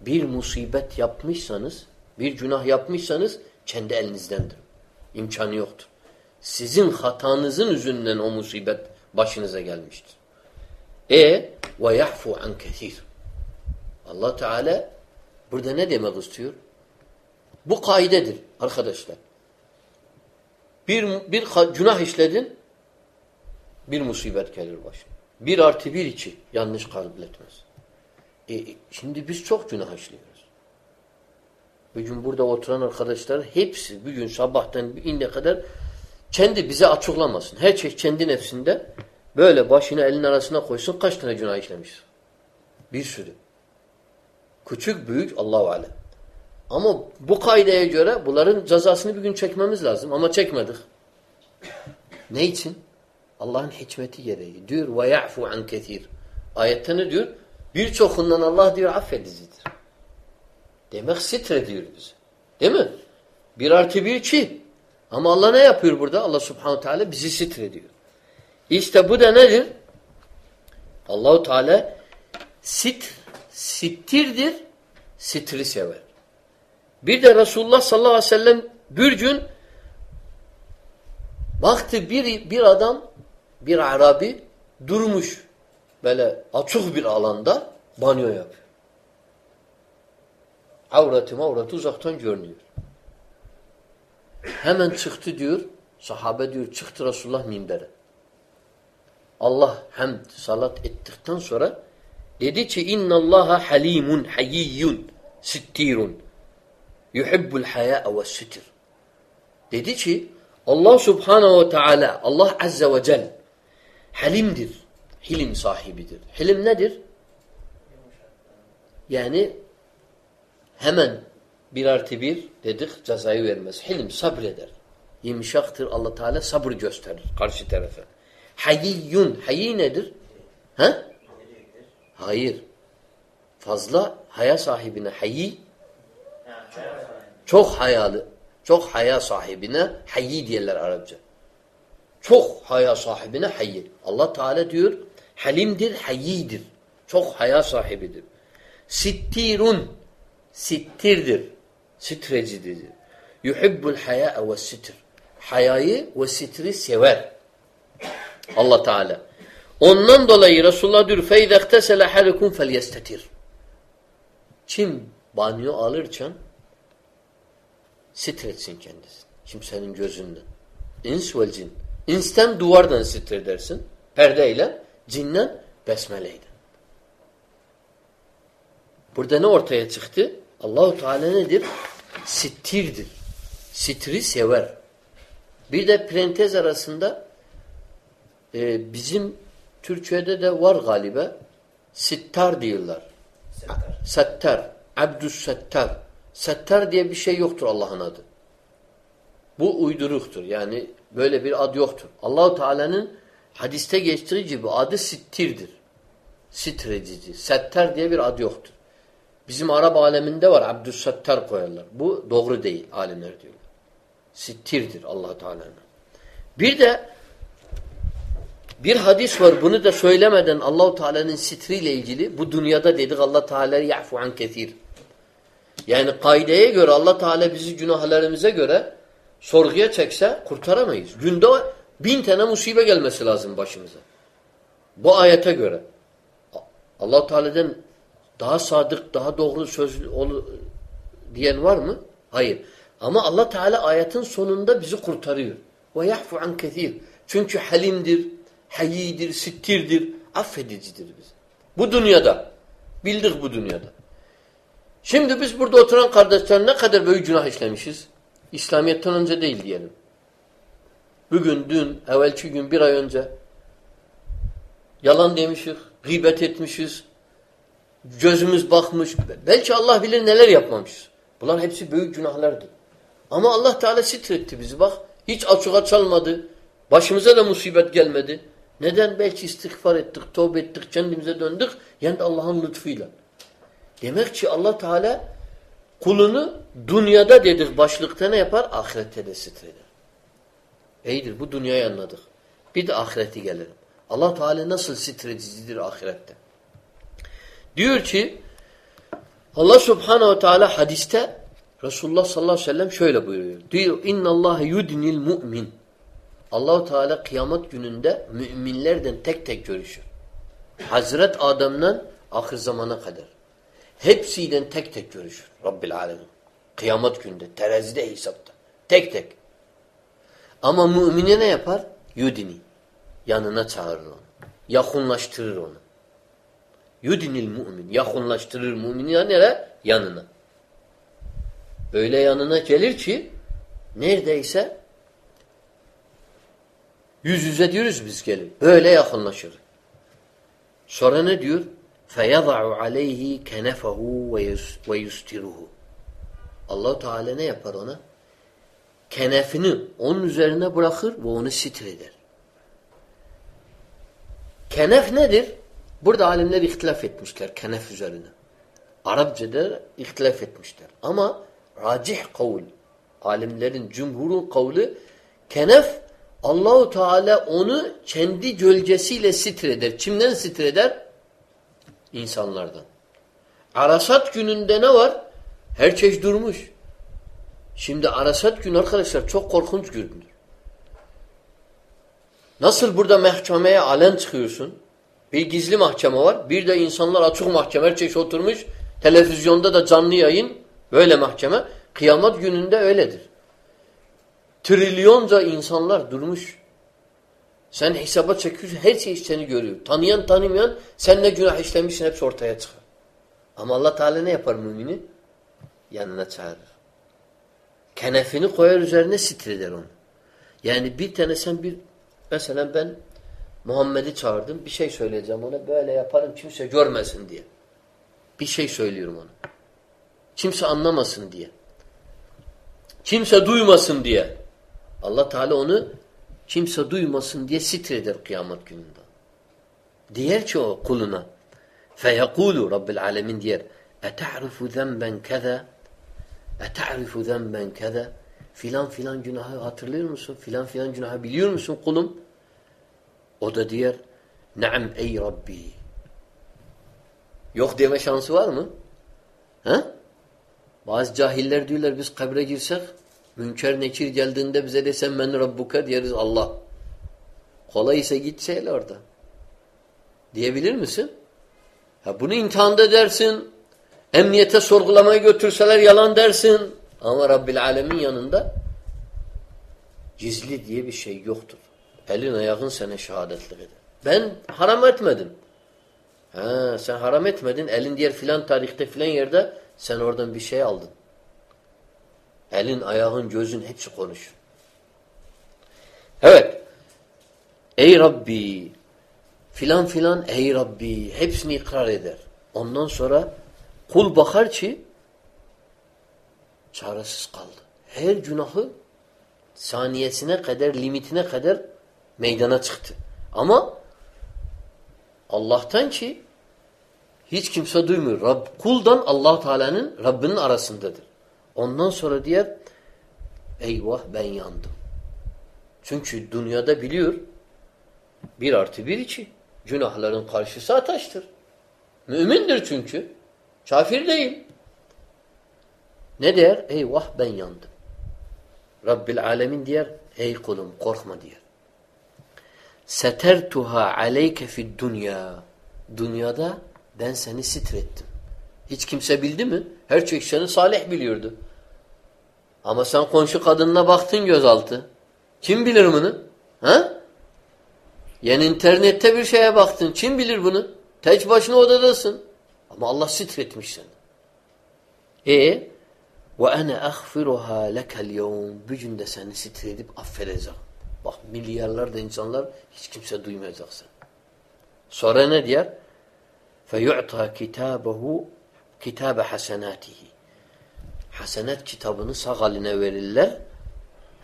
Bir musibet yapmışsanız, bir günah yapmışsanız kendi elinizdendir. İmkanı yoktur. Sizin hatanızın yüzünden o musibet başınıza gelmiştir. E ve yahfu an kesir. Allah Teala burada ne demek istiyor? Bu kaidedir arkadaşlar. Bir, bir günah işledin, bir musibet gelir başına. Bir artı bir iki yanlış kabul etmez. E, şimdi biz çok günah işliyoruz. Bugün burada oturan arkadaşlar hepsi bugün sabahtan inde kadar kendi bize açıklamasın. Her şey kendi nefsinde böyle başını elin arasına koysun kaç tane günah işlemiş. Bir sürü. Küçük büyük Allahu alem. Ama bu kaideye göre bunların cezasını bir gün çekmemiz lazım ama çekmedik. Ne için? Allah'ın hikmeti gereği. Diyor ve ya'fu an ketir. Ayette ne diyor? Birçokundan Allah diyor affedicidir. Demek sitre diyor bize. Değil mi? Bir artı bir iki. Ama Allah ne yapıyor burada? Allah subhanahu teala bizi sitre diyor. İşte bu da nedir? Allahu Teala sit, sittirdir, sitri sever. Bir de Resulullah sallallahu aleyhi ve sellem bir gün baktı bir, bir adam bir Arabi durmuş böyle açık bir alanda banyo yapıyor. Avreti mavreti uzaktan görünüyor. Hemen çıktı diyor. Sahabe diyor çıktı Resulullah minbere. Allah hem salat ettikten sonra dedi ki inna Allaha halimun hayyun sittirun yuhibbul haya ve sitir. Dedi ki Allah subhanehu ve teala Allah azze ve cel halimdir. Hilim sahibidir. Hilim nedir? Yani hemen bir artı bir dedik cezayı vermez. Hilim sabreder. Yumuşaktır Allah Teala sabır gösterir karşı tarafa. Hayiyyun. Hayy nedir? Ha? Hayır. Fazla haya sahibine hayy çok hayalı, çok haya sahibine hayy diyorlar Arapça. Çok haya sahibine hayy. Allah Teala diyor halimdir, hayyidir. Çok haya sahibidir. Sittirun sittirdir. Sitrecidir. Yuhibbul haya ve sitir. Hayayı ve sitri sever. Allah Teala. Ondan dolayı Resulullah diyor فَاِذَا اَخْتَسَلَ حَلَكُمْ فَلْيَسْتَتِرْ Kim banyo alırken sitretsin kendisini. Kimsenin gözünden. İns vel cin. İnsten duvardan sitredersin. Perdeyle. Cinnen besmeleyle. Burada ne ortaya çıktı? Allahu Teala nedir? Sittirdir. Sitri sever. Bir de prentez arasında e, bizim Türkiye'de de var galiba sittar diyorlar. Settar. Abdüs settar. Settar diye bir şey yoktur Allah'ın adı. Bu uyduruktur. Yani böyle bir ad yoktur. Allahu Teala'nın hadiste geçtiği gibi adı sittirdir. Sitrecici. Settar diye bir ad yoktur. Bizim Arap aleminde var. Abdüs settar koyarlar. Bu doğru değil alimler diyorlar. Sittirdir allah Teala'nın. Bir de bir hadis var. Bunu da söylemeden Allahu Teala'nın sitriyle ilgili bu dünyada dedik Allah Teala yafu an ketir. Yani kaideye göre Allah Teala bizi günahlarımıza göre sorguya çekse kurtaramayız. Günde bin tane musibe gelmesi lazım başımıza. Bu ayete göre. allah Teala'dan daha sadık, daha doğru söz diyen var mı? Hayır. Ama Allah Teala ayetin sonunda bizi kurtarıyor. Ve yahfu an ketir. Çünkü halimdir, hayyidir, sittirdir, affedicidir biz. Bu dünyada. Bildik bu dünyada. Şimdi biz burada oturan kardeşler ne kadar büyük günah işlemişiz? İslamiyet'ten önce değil diyelim. Bugün, dün, evvelki gün, bir ay önce yalan demişiz, gıybet etmişiz, gözümüz bakmış. Belki Allah bilir neler yapmamışız. Bunlar hepsi büyük günahlardır. Ama Allah Teala sitretti bizi bak. Hiç açığa çalmadı. Başımıza da musibet gelmedi. Neden? Belki istiğfar ettik, tövbe ettik, kendimize döndük. Yani Allah'ın lütfuyla. Demek ki Allah Teala kulunu dünyada dedik başlıkta ne yapar? Ahirette de sitreder. İyidir bu dünyayı anladık. Bir de ahireti gelelim. Allah Teala nasıl sitredicidir ahirette? Diyor ki Allah Subhanahu ve Teala hadiste Resulullah sallallahu aleyhi ve sellem şöyle buyuruyor. Diyor inna Allah yudnil mu'min. Allahu Teala kıyamet gününde müminlerden tek tek görüşür. Hazret Adem'den ahir zamana kadar. Hepsiyle tek tek görüşür Rabbil Alemin. Kıyamet gününde, terazide hesapta. Tek tek. Ama mümine ne yapar? Yudini. Yanına çağırır onu. Yakınlaştırır onu. Yudinil mümin. Yakınlaştırır mümini ya nere? Yanına. Öyle yanına gelir ki neredeyse yüz yüze diyoruz biz gelir. Böyle yakınlaşır. Sonra ne diyor? فَيَضَعُ عَلَيْهِ كَنَفَهُ وَيُسْتِرُهُ allah Teala ne yapar ona? Kenefini onun üzerine bırakır ve onu sitir eder. Kenef nedir? Burada alimler ihtilaf etmişler kenef üzerine. Arapçada ihtilaf etmişler. Ama racih kavul, alimlerin cumhurun kavli kenef Allahu Teala onu kendi gölgesiyle sitreder. Kimden sitreder? İnsanlardan. Arasat gününde ne var? Her şey durmuş. Şimdi Arasat günü arkadaşlar çok korkunç gündür. Nasıl burada mahkemeye alen çıkıyorsun? Bir gizli mahkeme var. Bir de insanlar açık mahkeme. Her şey oturmuş. Televizyonda da canlı yayın. Böyle mahkeme. Kıyamet gününde öyledir. Trilyonca insanlar durmuş. Sen hesaba çekiyorsun. Her şey seni görüyor. Tanıyan tanımayan sen ne günah işlemişsin hepsi ortaya çıkar. Ama Allah Teala ne yapar mümini? Yanına çağırır. Kenefini koyar üzerine sitreder onu. Yani bir tane sen bir mesela ben Muhammed'i çağırdım. Bir şey söyleyeceğim ona. Böyle yaparım kimse görmesin diye. Bir şey söylüyorum ona. Kimse anlamasın diye. Kimse duymasın diye. Allah Teala onu kimse duymasın diye sitreder kıyamet gününde. Diyer ki o kuluna feyekulu Rabbil Alemin diyer eta'rifu zenben keza eta'rifu zenben keza filan filan günahı hatırlıyor musun? Filan filan günahı biliyor musun kulum? O da diyor Naam ey Rabbi. Yok deme şansı var mı? Ha? Bazı cahiller diyorlar biz kabre girsek münker nekir geldiğinde bize desem ben Rabbuka diyeriz Allah. Kolay ise gitseyle orada. Diyebilir misin? Ha bunu imtihanda dersin. Emniyete sorgulamaya götürseler yalan dersin. Ama Rabbil Alemin yanında gizli diye bir şey yoktur. Elin ayağın sana şehadetlik eder. Ben haram etmedim. Ha, sen haram etmedin. Elin diğer filan tarihte filan yerde sen oradan bir şey aldın. Elin, ayağın, gözün hepsi konuşur. Evet. Ey Rabbi filan filan ey Rabbi hepsini ikrar eder. Ondan sonra kul bakar ki çaresiz kaldı. Her günahı saniyesine kadar, limitine kadar meydana çıktı. Ama Allah'tan ki hiç kimse duymuyor. Rab, kuldan allah Teala'nın Rabbinin arasındadır. Ondan sonra diğer eyvah ben yandım. Çünkü dünyada biliyor bir artı bir içi. Günahların karşısı ateştir. Mümindir çünkü. Kafir değil. Ne der? Eyvah ben yandım. Rabbil alemin diyer. Ey kulum korkma diyer. Setertuha aleyke fid dünya. Dünyada ben seni sitrettim. Hiç kimse bildi mi? Her çocuk seni salih biliyordu. Ama sen komşu kadınına baktın gözaltı. Kim bilir bunu? Ha? Yani internette bir şeye baktın. Kim bilir bunu? Teç başına odadasın. Ama Allah sitretmiş seni. E ve ene ahfiruha lekel yevm. Bugün de seni sitredip affedeceğim. Bak milyarlarda insanlar hiç kimse duymayacak seni. Sonra ne diyor? فَيُعْطَى كِتَابَهُ kitabe hasenatihi. Hasenat kitabını sağ haline verirler.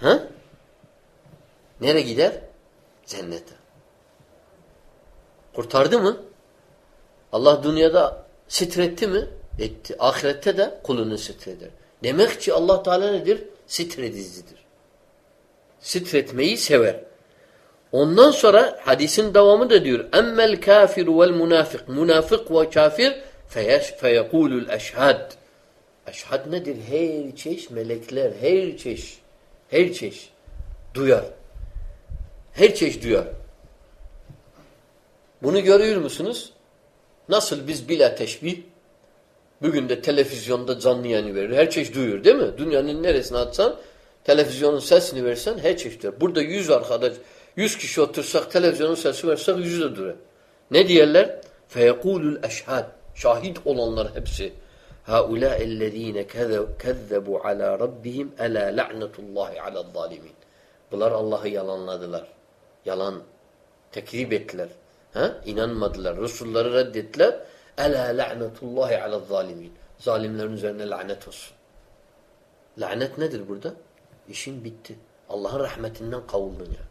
Ha? Nereye gider? Cennete. Kurtardı mı? Allah dünyada sitretti mi? Etti. Ahirette de kulunu sitreder. Demek ki Allah Teala nedir? Sitredicidir. Sitretmeyi sever. Ondan sonra hadisin devamı da diyor. Emmel kafiru vel münafık. Münafık ve kafir feyekulul eşhad. Eşhad nedir? Her çeşit melekler, her çeşit, her çeşit duyar. Her çeşit duyar. Bunu görüyor musunuz? Nasıl biz bila teşbih bugün de televizyonda canlı yayını verir. Her çeşit duyuyor değil mi? Dünyanın neresine atsan televizyonun sesini versen her çeşit duyar. Burada yüz arkadaş, yüz kişi otursak televizyonun sesi versek yüzü de durar. Ne diyorlar? Feyekulul eşhad. Şahit olanlar hepsi. هَؤُلَاءِ الَّذ۪ينَ كَذَّبُوا عَلَى رَبِّهِمْ اَلَا لَعْنَةُ اللّٰهِ عَلَى الظَّالِمِينَ Bunlar Allah'ı yalanladılar. Yalan tekrib ettiler. Ha? İnanmadılar. Resulları reddettiler. Ela la'netullahi ala zalimin. Zalimlerin üzerine lanet olsun. Lanet nedir burada? İşin bitti. Allah'ın rahmetinden kavuldun ya.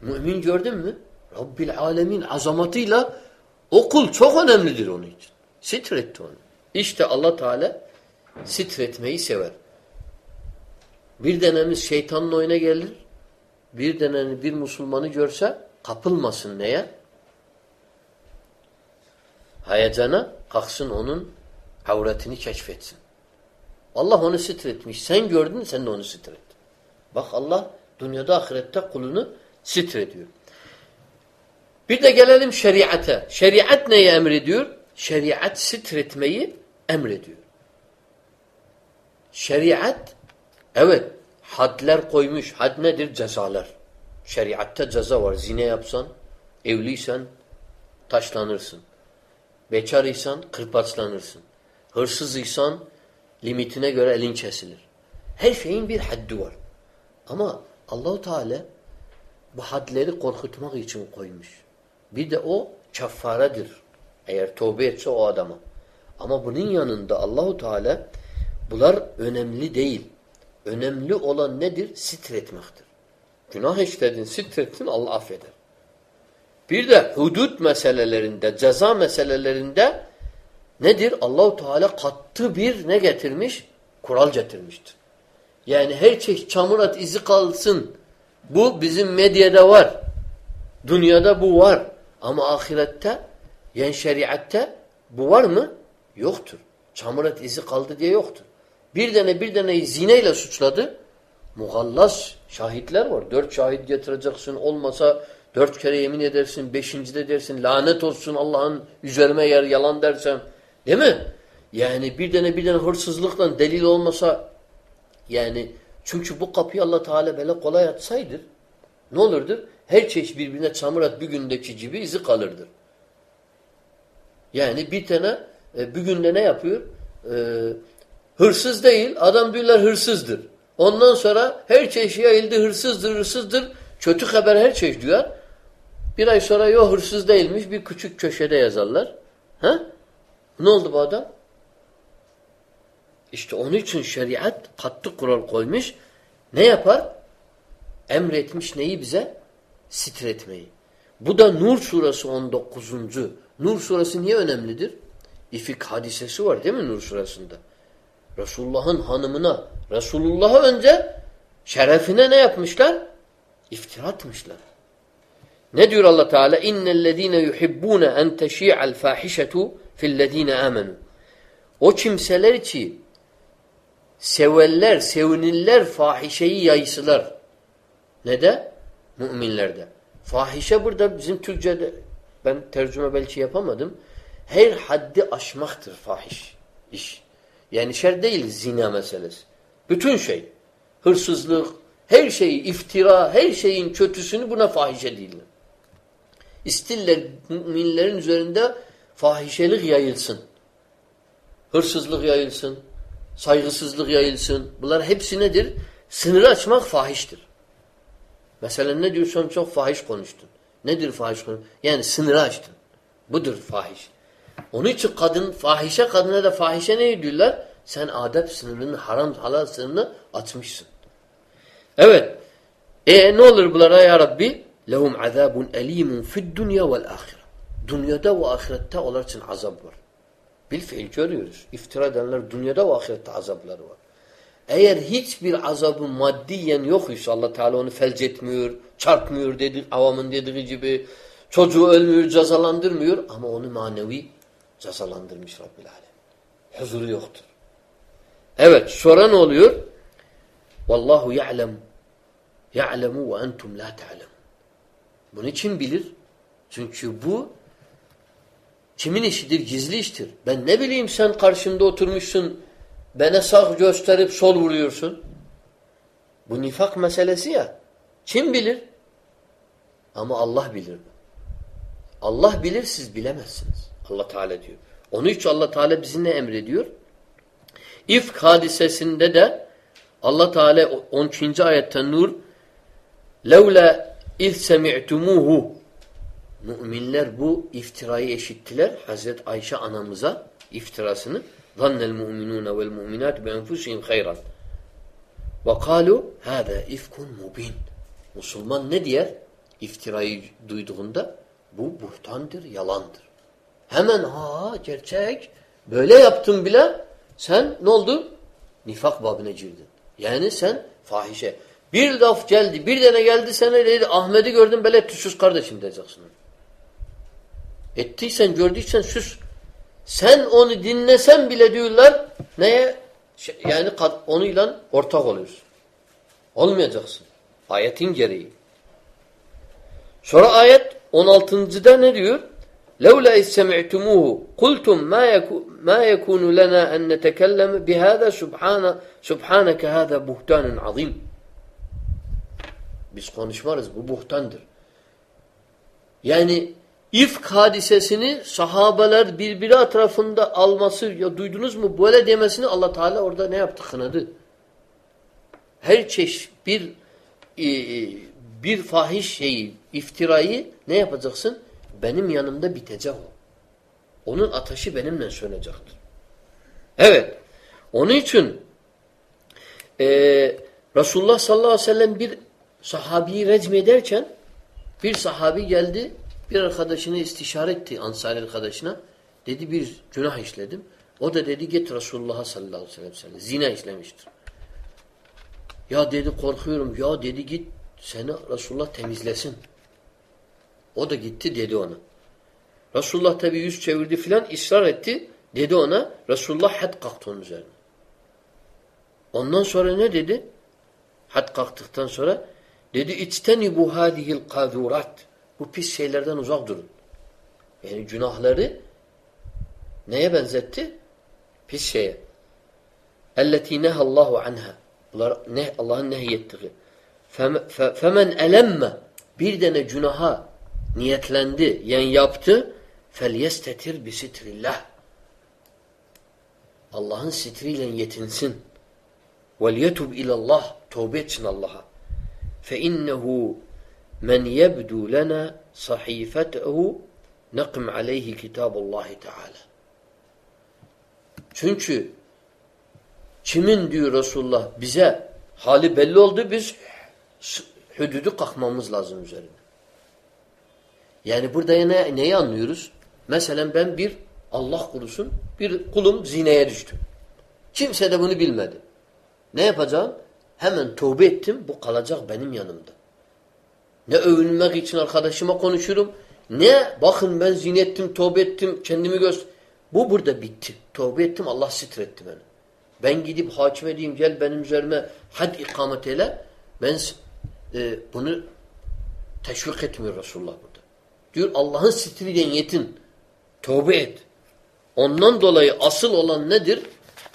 Mümin gördün mü? Rabbil alemin azamatıyla o kul çok önemlidir onun için. Sitretti onu. İşte Allah Teala sitretmeyi sever. Bir denemiz şeytanın oyuna gelir. Bir deneni bir Müslümanı görse kapılmasın neye? Hayacana kalksın onun avretini keşfetsin. Allah onu sitretmiş. Sen gördün sen de onu sitret. Bak Allah dünyada ahirette kulunu sitrediyor. Bir de gelelim şeriate. Şeriat neyi emrediyor? Şeriat sitretmeyi emrediyor. Şeriat evet hadler koymuş. Had nedir? Cezalar. Şeriatta ceza var. Zine yapsan, evliysen taşlanırsın. Bekarıysan kırpaçlanırsın. Hırsızıysan limitine göre elin kesilir. Her şeyin bir haddi var. Ama Allahu Teala bu hadleri korkutmak için koymuş. Bir de o kaffaredir. Eğer tövbe etse o adama. Ama bunun yanında Allahu Teala bunlar önemli değil. Önemli olan nedir? Sitretmektir. Günah işledin, sitrettin Allah affeder. Bir de hudut meselelerinde, ceza meselelerinde nedir? Allahu Teala katı bir ne getirmiş? Kural getirmiştir. Yani her çeşit çamur at izi kalsın. Bu bizim medyada var. Dünyada bu var. Ama ahirette yani şeriatte bu var mı? Yoktur. Çamur at izi kaldı diye yoktur. Bir tane bir tane zineyle suçladı. Muhallas şahitler var. Dört şahit getireceksin. Olmasa dört kere yemin edersin. Beşincide dersin. Lanet olsun Allah'ın üzerime yer yalan dersen. Değil mi? Yani bir tane bir tane hırsızlıkla delil olmasa yani çünkü bu kapıyı Allah Teala böyle kolay atsaydır ne olurdur? Her çeşit birbirine çamur at bir gündeki gibi izi kalırdır. Yani bir tane e, bir günde ne yapıyor? E, hırsız değil. Adam diyorlar hırsızdır. Ondan sonra her çeşit yayıldı hırsızdır, hırsızdır. Kötü haber her çeşit diyor. Bir ay sonra yok hırsız değilmiş bir küçük köşede yazarlar. Ha? Ne oldu bu adam? İşte onun için şeriat katlı kural koymuş. Ne yapar? Emretmiş neyi bize? Sitretmeyi. Bu da Nur suresi 19. Nur suresi niye önemlidir? İfik hadisesi var değil mi Nur suresinde? Resulullah'ın hanımına, Resulullah'a önce şerefine ne yapmışlar? İftira atmışlar. Ne diyor Allah Teala? İnnellezîne yuhibbûne en teşî'al fâhişetu fillezîne âmenû. O kimseler ki severler, sevinirler fahişeyi yayısılar. Ne de? Müminlerde. Fahişe burada bizim Türkçe'de ben tercüme belki yapamadım. Her haddi aşmaktır fahiş iş. Yani şer değil zina meselesi. Bütün şey. Hırsızlık, her şeyi, iftira, her şeyin kötüsünü buna fahişe değiller. İstiller müminlerin üzerinde fahişelik yayılsın. Hırsızlık yayılsın. Saygısızlık yayılsın. Bunlar hepsi nedir? Sınırı açmak fahiştir. Mesela ne diyorsan çok fahiş konuştun. Nedir fahiş konuştun? Yani sınırı açtın. Budur fahiş. Onun için kadın, fahişe kadına da fahişe ne diyorlar? Sen adep sınırını, haram halal sınırını açmışsın. Evet. E ne olur bunlara ya Rabbi? Lehum azabun elimun fid dünya vel ahire. Dünyada ve ahirette onlar için azap var. Bil fiil görüyoruz. İftira edenler dünyada ve ahirette azapları var. Eğer hiçbir azabı maddiyen yok ise Allah Teala onu felç etmiyor, çarpmıyor dedik, avamın dediği gibi çocuğu ölmüyor, cezalandırmıyor ama onu manevi cezalandırmış Rabbil Alem. Huzuru yoktur. Evet sonra ne oluyor? Vallahu ya'lem ya'lemu ve entum la ta'lem. Bunu kim bilir? Çünkü bu kimin işidir? Gizli iştir. Ben ne bileyim sen karşımda oturmuşsun bana sağ gösterip sol vuruyorsun. Bu nifak meselesi ya. Kim bilir? Ama Allah bilir. Allah bilir siz bilemezsiniz. Allah Teala diyor. Onun için Allah Teala bizi ne emrediyor? İfk hadisesinde de Allah Teala 13. ayetten Nur Levla iz semi'tumuhu Müminler bu iftirayı eşittiler. Hazret Ayşe anamıza iftirasını zannel mu'minun vel mu'minat bi enfusihim hayran. Ve kalu hâzâ ifkun mubin. Müslüman ne diyer? İftirayı duyduğunda bu buhtandır, yalandır. Hemen ha gerçek böyle yaptın bile sen ne oldu? Nifak babına girdin. Yani sen fahişe. Bir laf geldi, bir tane geldi sana dedi Ahmet'i gördüm böyle sus kardeşim diyeceksin. Ettiysen gördüysen sus. Sen onu dinlesen bile diyorlar neye? Yani onunla ortak oluyorsun. Olmayacaksın. Ayetin gereği. Sonra ayet 16.da ne diyor? لولا إذ سمعتموه قلتم ما يكون ما يكون لنا أن نتكلم بهذا سبحان سبحانك هذا بهتان عظيم Biz konuşmarız. Bu buhtandır. Yani ifk hadisesini sahabeler birbiri etrafında alması ya duydunuz mu böyle demesini Allah Teala orada ne yaptı? Kınadı. Her çeşit bir e, bir fahiş şeyi, iftirayı ne yapacaksın? Benim yanımda bitecek o. Onun ateşi benimle sönecektir. Evet. Onun için e, Resulullah sallallahu aleyhi ve sellem bir sahabiyi recm ederken bir sahabi geldi bir arkadaşını istişare etti ansari arkadaşına. Dedi bir günah işledim. O da dedi git Resulullah'a sallallahu aleyhi ve sellem. Zina işlemiştir. Ya dedi korkuyorum. Ya dedi git seni Resulullah temizlesin. O da gitti dedi ona. Resulullah tabi yüz çevirdi filan ısrar etti. Dedi ona Resulullah had kalktı onun üzerine. Ondan sonra ne dedi? Had kalktıktan sonra dedi içteni bu hadihil kazurat. Bu pis şeylerden uzak durun. Yani günahları neye benzetti? Pis şeye. Elleti nehallahu anha. Bunlar ne Allah'ın nehyettiği. Femen elemme bir tane günaha niyetlendi, yani yaptı. فَلْيَسْتَتِرْ بِسِتْرِ اللّٰهِ Allah'ın sitriyle yetinsin. وَلْيَتُبْ اِلَى اللّٰهِ Tövbe etsin Allah'a. فَاِنَّهُ men yebdu lena sahifetehu nekm aleyhi kitabullahi teala. Çünkü kimin diyor Resulullah bize hali belli oldu biz hüdüdü kalkmamız lazım üzerine. Yani burada ne, neyi anlıyoruz? Mesela ben bir Allah kulusun, bir kulum zineye düştü. Kimse de bunu bilmedi. Ne yapacağım? Hemen tövbe ettim, bu kalacak benim yanımda. Ne övünmek için arkadaşıma konuşurum. Ne bakın ben zine ettim, tövbe ettim, kendimi göster. Bu burada bitti. Tövbe ettim, Allah sitretti beni. Ben gidip hakime diyeyim gel benim üzerime had ikamet eyle. Ben e, bunu teşvik etmiyor Resulullah burada. Diyor Allah'ın sitriyle yetin. Tövbe et. Ondan dolayı asıl olan nedir?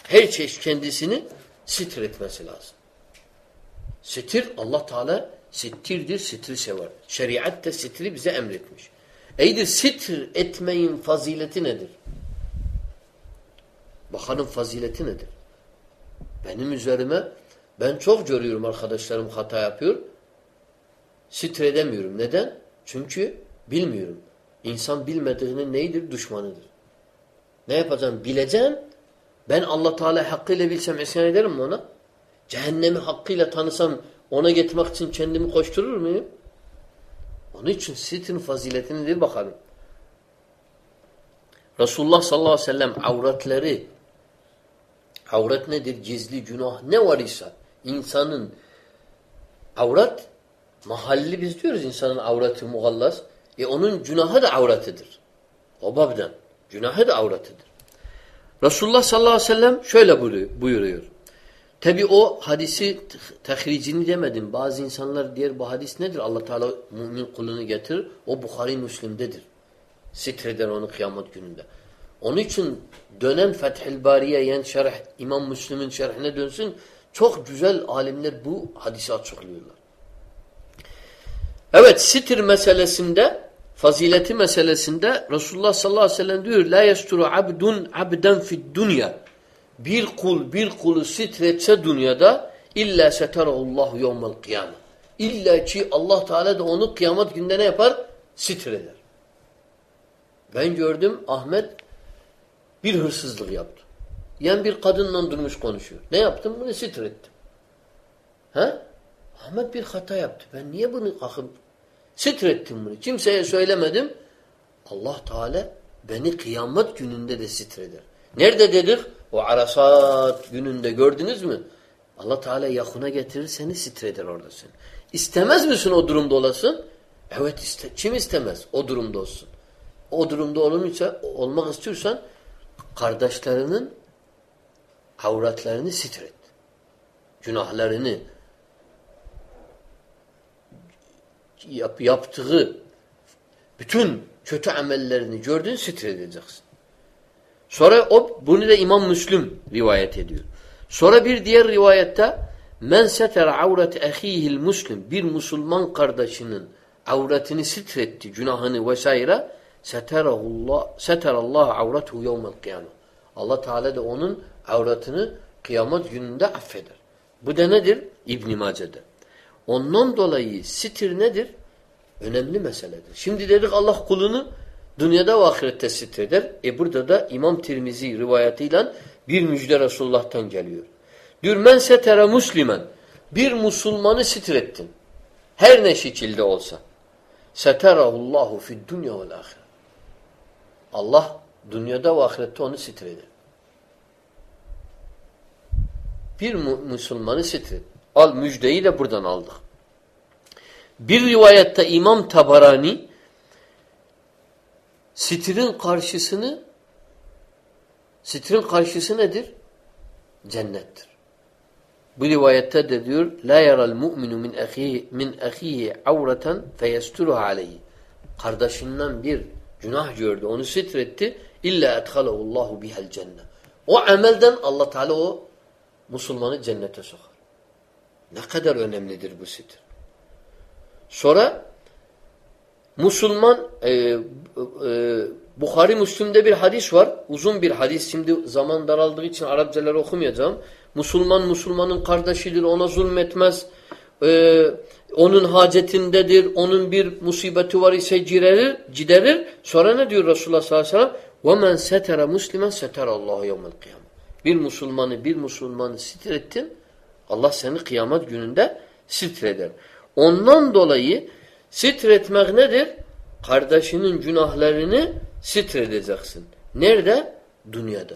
Her çeşit kendisini sitir etmesi lazım. Sitir Allah Teala sittirdir, sitri sever. Şeriat da sitri bize emretmiş. Eydir sitir etmeyin fazileti nedir? Bakalım fazileti nedir? Benim üzerime ben çok görüyorum arkadaşlarım hata yapıyor. Sitredemiyorum. Neden? Çünkü bilmiyorum. İnsan bilmediğinin neydir? Düşmanıdır. Ne yapacağım? Bileceğim. Ben Allah Teala hakkıyla bilsem isyan ederim mi ona? Cehennemi hakkıyla tanısam ona gitmek için kendimi koşturur muyum? Onun için sitrin faziletini nedir bakalım. Resulullah sallallahu aleyhi ve sellem avretleri avret nedir? Gizli günah ne var ise insanın avret mahalli biz diyoruz insanın avreti mugallas. E onun günahı da avretidir. O babdan. Günahı da avretidir. Resulullah sallallahu aleyhi ve sellem şöyle buyuruyor. Tabi o hadisi tehricini demedim. Bazı insanlar diğer bu hadis nedir? Allah Teala mümin kulunu getirir. O Bukhari Müslim'dedir. Sitreder onu kıyamet gününde. Onun için dönen Fethül Bariye yani şerh, İmam Müslim'in şerhine dönsün. Çok güzel alimler bu hadisi açıklıyorlar. Evet sitir meselesinde fazileti meselesinde Resulullah sallallahu aleyhi ve sellem diyor la yesturu abdun abden fid dunya bir kul bir kulu sitretse dünyada illa seterallahu yevmel kıyame illa ki Allah Teala da onu kıyamet günde ne yapar? Sitreder. Ben gördüm Ahmet bir hırsızlık yaptı. Yani bir kadınla durmuş konuşuyor. Ne yaptım? Bunu sitrettim. Ha? Ahmet bir hata yaptı. Ben niye bunu kalkıp Sitrettim bunu. Kimseye söylemedim. Allah Teala beni kıyamet gününde de sitreder. Nerede dedik? O arasat gününde gördünüz mü? Allah Teala yakına getirir seni sitreder orada seni. İstemez misin o durumda olasın? Evet iste. Kim istemez o durumda olsun? O durumda olunca, olmak istiyorsan kardeşlerinin avratlarını sitret. Günahlarını, yap, yaptığı bütün kötü amellerini gördün sitredeceksin. Sonra o bunu da İmam Müslüm rivayet ediyor. Sonra bir diğer rivayette men seter avret ehihil muslim bir Müslüman kardeşinin avretini sitretti, günahını vesaire seterallah seterallah avretuhu yevmel kıyamet. Allah Teala da onun avretini kıyamet gününde affeder. Bu da nedir? İbn Mace'de. Ondan dolayı sitir nedir? Önemli meseledir. Şimdi dedik Allah kulunu dünyada ve ahirette sitreder. E burada da İmam Tirmizi rivayetiyle bir müjde Resulullah'tan geliyor. Diyor men setere muslimen bir Müslümanı sitrettin. Her ne şekilde olsa. Seterahullahu fid dünya vel ahiret. Allah dünyada ve ahirette onu sitreder. Bir Müslümanı sitret. Al müjdeyi de buradan aldık. Bir rivayette İmam Tabarani sitrin karşısını sitrin karşısı nedir? Cennettir. Bu rivayette de diyor la yaral mu'minu min ahihi min ahihi avratan feyesturuha aleyhi. Kardeşinden bir günah gördü, onu sitretti. İlla ethalehullahu bihel cennet. O amelden Allah Teala o Müslümanı cennete sokar. Ne kadar önemlidir bu sitir. Sonra Müslüman e, e, Bukhari Müslim'de bir hadis var. Uzun bir hadis. Şimdi zaman daraldığı için Arapçaları okumayacağım. Müslüman Müslümanın kardeşidir. Ona zulmetmez. Ee, onun hacetindedir. Onun bir musibeti var ise giderir. giderir. Sonra ne diyor Resulullah sallallahu aleyhi ve sellem? وَمَنْ سَتَرَ مُسْلِمًا سَتَرَ اللّٰهُ يَوْمَ الْقِيَامَةِ Bir Müslümanı bir Müslümanı sitrettin. Allah seni kıyamet gününde sitreder. Ondan dolayı sitretmek nedir? Kardeşinin günahlarını sitredeceksin. Nerede? Dünyada.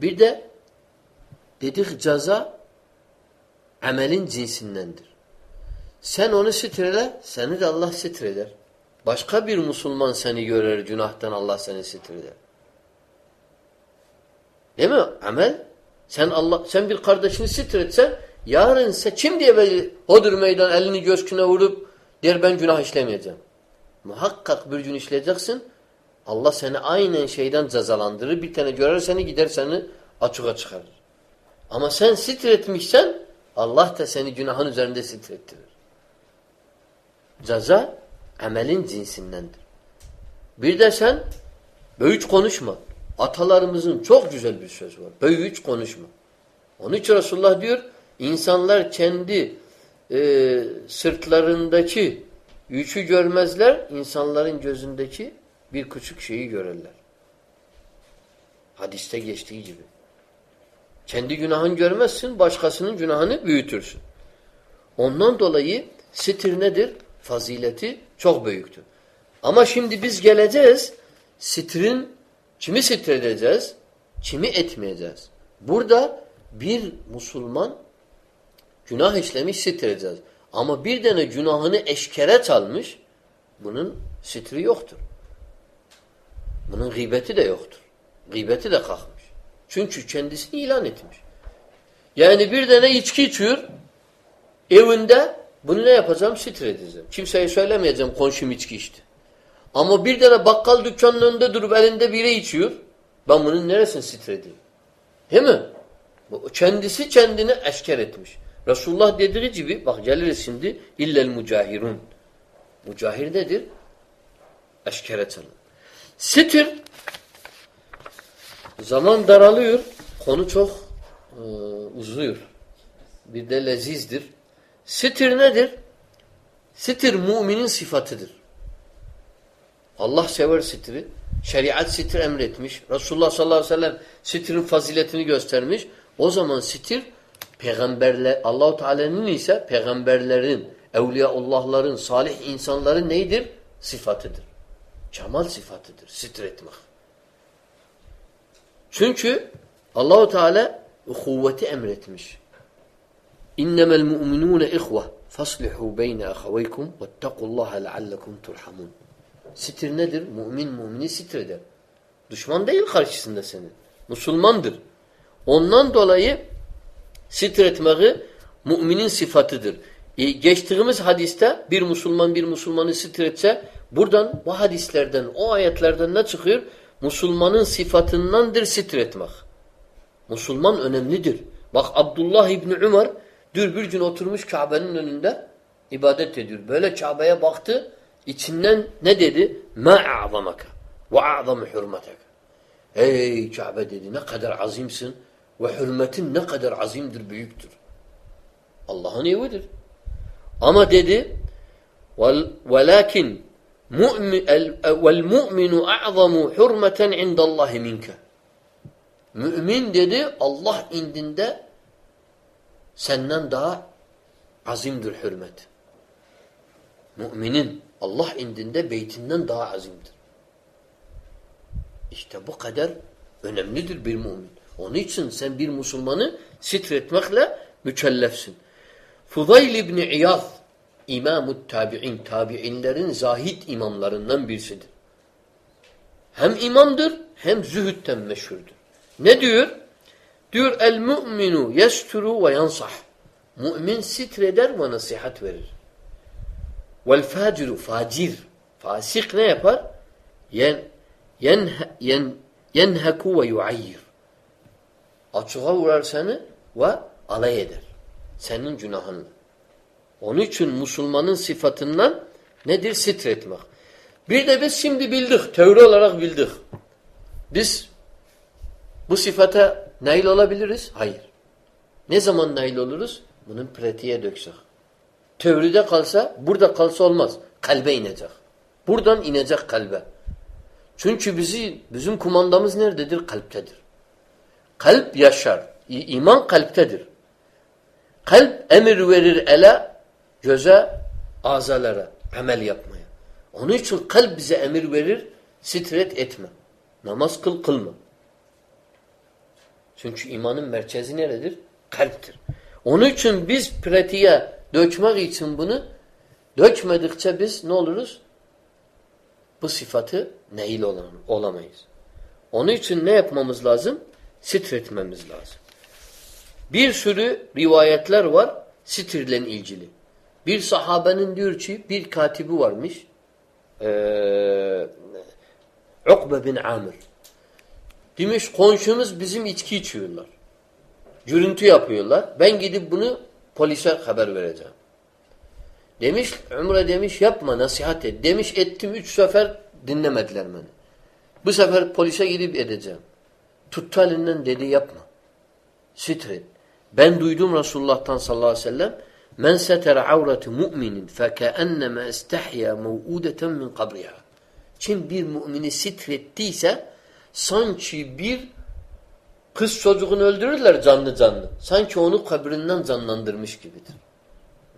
Bir de dedik ceza amelin cinsindendir. Sen onu sitrele, seni de Allah sitreder. Başka bir Müslüman seni görür günahtan Allah seni sitreder. Değil mi? Amel. Sen Allah sen bir kardeşini sitretsen yarın sen kim diye böyle hodur meydan elini göğsüne vurup der ben günah işlemeyeceğim. Muhakkak bir gün işleyeceksin. Allah seni aynen şeyden cezalandırır. Bir tane görer seni gider seni açığa çıkarır. Ama sen sitretmişsen Allah da seni günahın üzerinde sitrettirir. Ceza amelin cinsindendir. Bir de sen böyüç konuşma. Atalarımızın çok güzel bir söz var. Böyüç konuşma. Onun için Resulullah diyor insanlar kendi e, sırtlarındaki yükü görmezler, insanların gözündeki bir küçük şeyi görürler. Hadiste geçtiği gibi. Kendi günahını görmezsin, başkasının günahını büyütürsün. Ondan dolayı sitir nedir? Fazileti çok büyüktür. Ama şimdi biz geleceğiz, sitrin kimi sitir edeceğiz, kimi etmeyeceğiz. Burada bir Müslüman günah işlemiş sitir edeceğiz. Ama bir tane günahını eşkere çalmış, bunun sitri yoktur. Bunun gıybeti de yoktur. Gıybeti de kalkmış. Çünkü kendisini ilan etmiş. Yani bir tane içki içiyor, evinde bunu ne yapacağım? Sitir edeceğim. Kimseye söylemeyeceğim komşum içki içti. Ama bir tane bakkal dükkanının önünde durup elinde bire içiyor. Ben bunun neresini sitir edeyim? Değil mi? Kendisi kendini eşker etmiş. Resulullah dediği gibi bak geliriz şimdi illel mücahirun. Mücahir nedir? Eşkere çalın. Sitir zaman daralıyor. Konu çok e, uzuyor. Bir de lezizdir. Sitir nedir? Sitir müminin sıfatıdır. Allah sever sitri. Şeriat sitir emretmiş. Resulullah sallallahu aleyhi ve sellem sitirin faziletini göstermiş. O zaman sitir peygamberler Allahu Teala'nın ise peygamberlerin, evliyaullahların, salih insanların neydir? Sıfatıdır. Kemal sıfatıdır. Sitir etmek. Çünkü Allahu Teala kuvveti emretmiş. İnnemel mu'minûne ihve faslihu beyne ahaveykum vettekullaha leallekum turhamun. Sitir nedir? Mümin mümini sitreder. Düşman değil karşısında senin. Müslümandır. Ondan dolayı sitretmeyi müminin sıfatıdır. E, geçtiğimiz hadiste bir Müslüman bir Müslümanı sitretse buradan bu hadislerden o ayetlerden ne çıkıyor? Müslümanın sıfatındandır sitretmek. Müslüman önemlidir. Bak Abdullah İbni Umar dür bir gün oturmuş Kabe'nin önünde ibadet ediyor. Böyle Kabe'ye baktı içinden ne dedi? Ma a'zamaka ve a'zamu hurmetaka. Ey Kabe dedi ne kadar azimsin ve hürmetin ne kadar azimdir, büyüktür. Allah'ın evidir. Ama dedi velakin mu'minu a'zamu hürmeten indallahi minke. Mümin dedi Allah indinde senden daha azimdir hürmet. Müminin Allah indinde beytinden daha azimdir. İşte bu kadar önemlidir bir mümin. Onun için sen bir Müslümanı sitretmekle mükellefsin. Fudayl İbni İyaz İmam-ı Tabi'in, tabi'inlerin zahid imamlarından birisidir. Hem imamdır hem zühütten meşhurdur. Ne diyor? Diyor el mu'minu yesturu ve yansah. Mümin sitreder ve nasihat verir. Vel faciru facir. Fasik ne yapar? Yen, yen, yen, yenheku ve yuayyir. Açığa vurar seni ve alay eder. Senin günahınla. Onun için Müslümanın sıfatından nedir? Sitretmek. Bir de biz şimdi bildik. Teori olarak bildik. Biz bu sıfata nail olabiliriz? Hayır. Ne zaman nail oluruz? Bunun pratiğe döksek. Teoride kalsa, burada kalsa olmaz. Kalbe inecek. Buradan inecek kalbe. Çünkü bizi bizim kumandamız nerededir? Kalptedir. Kalp yaşar. İman kalptedir. Kalp emir verir ele, göze, azalara, amel yapmaya. Onun için kalp bize emir verir, stret etme. Namaz kıl, kılma. Çünkü imanın merkezi neredir? Kalptir. Onun için biz pratiğe dökmek için bunu dökmedikçe biz ne oluruz? Bu sıfatı neil olamayız. Onun için ne yapmamız lazım? Sitretmemiz lazım. Bir sürü rivayetler var sitirle ilgili. Bir sahabenin diyor ki bir katibi varmış. Ee, Ukbe bin Amir. Demiş komşumuz bizim içki içiyorlar. Gürüntü yapıyorlar. Ben gidip bunu polise haber vereceğim. Demiş, Umre demiş yapma nasihat et. Demiş ettim üç sefer dinlemediler beni. Bu sefer polise gidip edeceğim. Tuttu elinden dedi yapma. Sitret. Ben duydum Resulullah'tan sallallahu aleyhi ve sellem men setere avreti mu'minin fekenneme estehya mev'udeten min kabriha. Kim bir mümini sitrettiyse sanki bir kız çocuğunu öldürürler canlı canlı. Sanki onu kabrinden canlandırmış gibidir.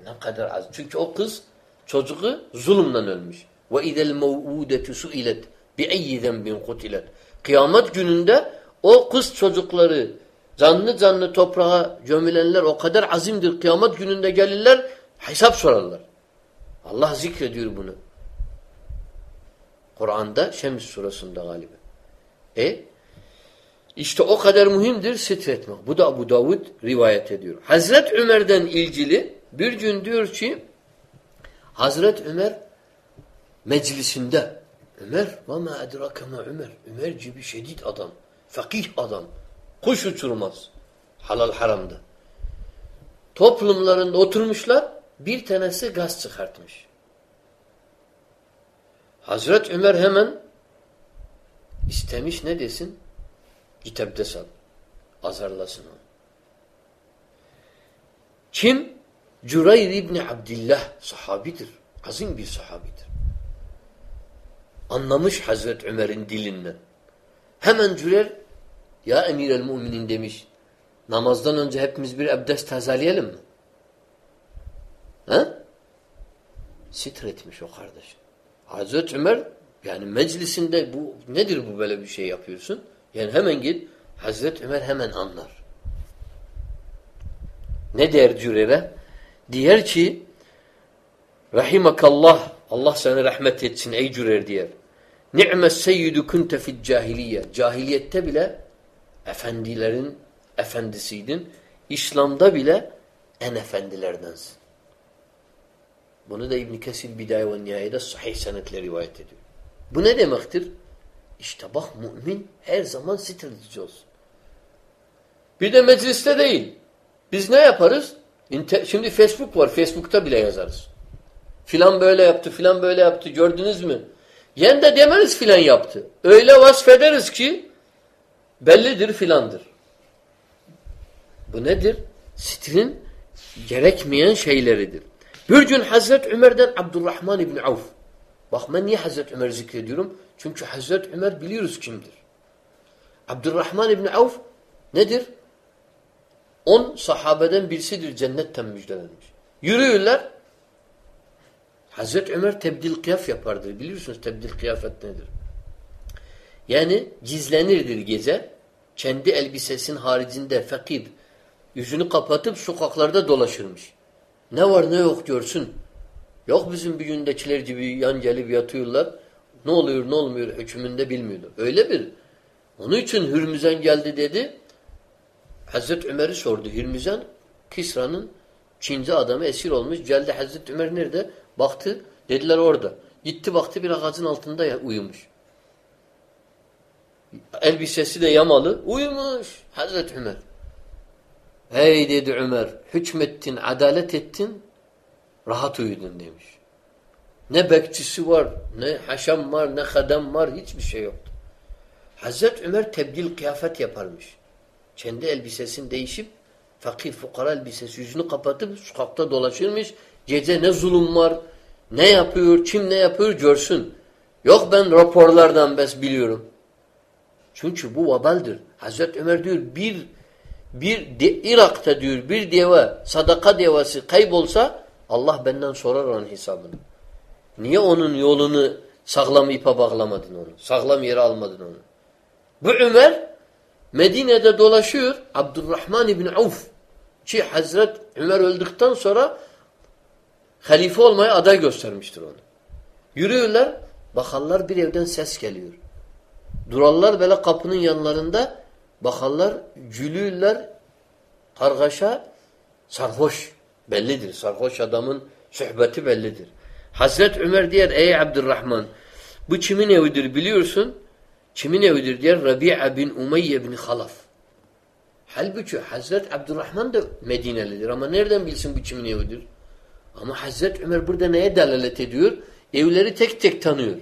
Ne kadar az. Çünkü o kız çocuğu zulümden ölmüş. Ve idel mev'udetu su'ilet bi'eyyi zenbin kutilet. Kıyamet gününde o kız çocukları canlı canlı toprağa gömülenler o kadar azimdir. Kıyamet gününde gelirler hesap sorarlar. Allah zikrediyor bunu. Kur'an'da Şems surasında galiba. E işte o kadar mühimdir sitretmek. Bu da Abu Davud rivayet ediyor. Hazret Ömer'den ilgili bir gün diyor ki Hazret Ömer meclisinde Ömer ve ma edrake ma Ömer. Ömer gibi şedid adam. Fakih adam. Kuş uçurmaz. Halal haramda. Toplumlarında oturmuşlar. Bir tanesi gaz çıkartmış. Hazret Ömer hemen istemiş ne desin? Git abdest al. Azarlasın onu. Kim? Cüreyr İbni Abdillah sahabidir. Azim bir sahabidir. Anlamış Hazret Ömer'in dilinden. Hemen Cüreyr ya emir el müminin demiş. Namazdan önce hepimiz bir abdest tazeleyelim mi? He? Sitretmiş o kardeş. Hazreti Ömer yani meclisinde bu nedir bu böyle bir şey yapıyorsun? Yani hemen git Hazreti Ömer hemen anlar. Ne der Cüreyre? Diyer ki Rahimakallah Allah sana rahmet etsin ey Cüreyr diyer. Ni'mes seyyidu kunte fid cahiliye. Cahiliyette bile efendilerin efendisiydin. İslam'da bile en efendilerdensin. Bunu da İbn Kesir Bidaye ve Nihaye'de sahih senetle rivayet ediyor. Bu ne demektir? İşte bak mümin her zaman sitredici olsun. Bir de mecliste değil. Biz ne yaparız? Şimdi Facebook var. Facebook'ta bile yazarız. Filan böyle yaptı, filan böyle yaptı. Gördünüz mü? Yen de demeriz filan yaptı. Öyle vasfederiz ki bellidir filandır. Bu nedir? Sitrin gerekmeyen şeyleridir. Bir gün Hazret Ömer'den Abdurrahman İbni Avf. Bak ben niye Hazret Ömer zikrediyorum? Çünkü Hazret Ömer biliyoruz kimdir. Abdurrahman İbni Avf nedir? On sahabeden birisidir cennetten müjdelenmiş. Yürüyorlar. Hazret Ömer tebdil kıyaf yapardır. Biliyorsunuz tebdil kıyafet nedir? Yani gizlenirdir gece. Kendi elbisesinin haricinde fakir yüzünü kapatıp sokaklarda dolaşırmış. Ne var ne yok görsün. Yok bizim bir gündekiler gibi yan gelip yatıyorlar. Ne oluyor ne olmuyor hükmünde bilmiyorlar. Öyle bir. Onun için Hürmüzen geldi dedi. Hazreti Ömer'i sordu. Hürmüzen Kisra'nın Çinci adamı esir olmuş. Geldi Hazreti Ömer nerede? Baktı. Dediler orada. Gitti baktı bir ağacın altında uyumuş. Elbisesi de yamalı. Uyumuş Hazreti Ömer. Hey dedi Ömer. Hükmettin, adalet ettin. Rahat uyudun demiş. Ne bekçisi var, ne haşam var, ne kadem var, hiçbir şey yoktu. Hazreti Ömer tebdil kıyafet yaparmış. Kendi elbisesini değişip fakir fukara elbisesi yüzünü kapatıp sokakta dolaşırmış. Gece ne zulüm var, ne yapıyor, kim ne yapıyor görsün. Yok ben raporlardan bes biliyorum. Çünkü bu vabaldir. Hazreti Ömer diyor bir bir de, Irak'ta diyor bir deva sadaka devası kaybolsa Allah benden sorar onun hesabını. Niye onun yolunu sağlam ipe bağlamadın onu? Sağlam yere almadın onu. Bu Ömer Medine'de dolaşıyor. Abdurrahman İbni Avf ki Hazret Ömer öldükten sonra halife olmaya aday göstermiştir onu. Yürüyorlar. Bakarlar bir evden ses geliyor. Durarlar böyle kapının yanlarında bakarlar gülüyorlar kargaşa sarhoş bellidir. Sarhoş adamın sohbeti bellidir. Hazret Ömer diyor ey Abdurrahman bu kimin evidir biliyorsun? Kimin evidir diyor Rabia bin Umeyye bin Halaf. Halbuki Hazret Abdurrahman da Medinelidir ama nereden bilsin bu kimin evidir? Ama Hazret Ömer burada neye delalet ediyor? Evleri tek tek tanıyor.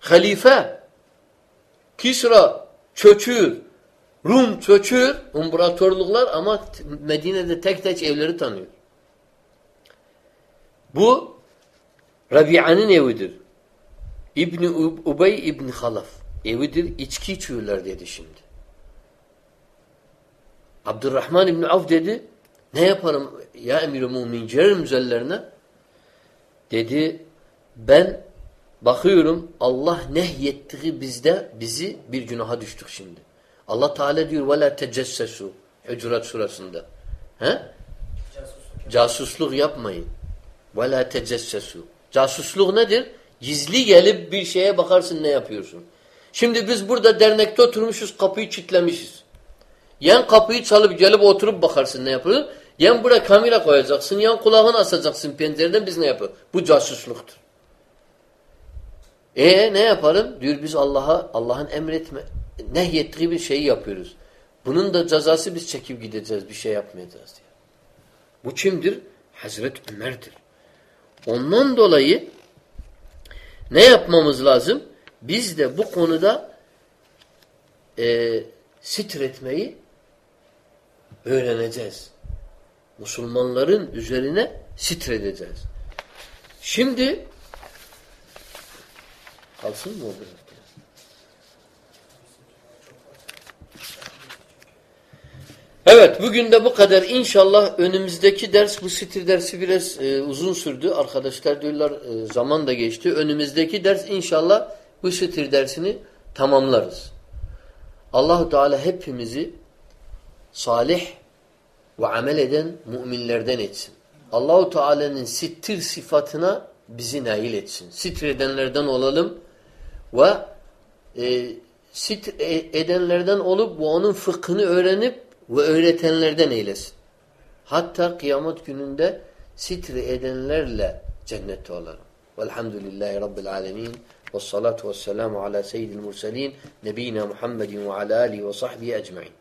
Halife Kisra çöçüyor. Rum çöçüyor. İmparatorluklar ama Medine'de tek tek evleri tanıyor. Bu Rabia'nın evidir. İbni Ubey İbni Halaf evidir. İçki içiyorlar dedi şimdi. Abdurrahman İbni Avf dedi ne yaparım ya emir-i mumin girerim üzerlerine dedi ben bakıyorum Allah nehyettiği bizde bizi bir günaha düştük şimdi. Allah Teala diyor وَلَا تَجَسَّسُوا Hucurat surasında. He? Casusluk. Casusluk yapmayın. وَلَا تَجَسَّسُوا Casusluk nedir? Gizli gelip bir şeye bakarsın ne yapıyorsun. Şimdi biz burada dernekte oturmuşuz kapıyı kilitlemişiz. Yan kapıyı çalıp gelip oturup bakarsın ne yapıyorsun. Yan buraya kamera koyacaksın, yan kulağını asacaksın pencereden biz ne yapıyoruz? Bu casusluktur. E ne yapalım? Diyor biz Allah'a Allah'ın emretme nehyettiği bir şeyi yapıyoruz. Bunun da cezası biz çekip gideceğiz. Bir şey yapmayacağız diye. Bu kimdir? Hazreti Ömer'dir. Ondan dolayı ne yapmamız lazım? Biz de bu konuda e, sitretmeyi öğreneceğiz. Müslümanların üzerine sitredeceğiz. Şimdi kalsın mı o biraz? Evet bugün de bu kadar. İnşallah önümüzdeki ders bu sitir dersi biraz e, uzun sürdü. Arkadaşlar diyorlar e, zaman da geçti. Önümüzdeki ders inşallah bu sitir dersini tamamlarız. Allahu Teala hepimizi salih ve amel eden müminlerden etsin. Allahu Teala'nın sittir sıfatına bizi nail etsin. Sitir edenlerden olalım ve e, sitir edenlerden olup bu onun fıkhını öğrenip ve öğretenlerden eylesin. Hatta kıyamet gününde sitre edenlerle cennette olalım. Velhamdülillahi Rabbil alemin. Ve salatu ve selamu ala seyyidil murselin. Nebina Muhammedin ve ala alihi ve sahbihi ecma'in.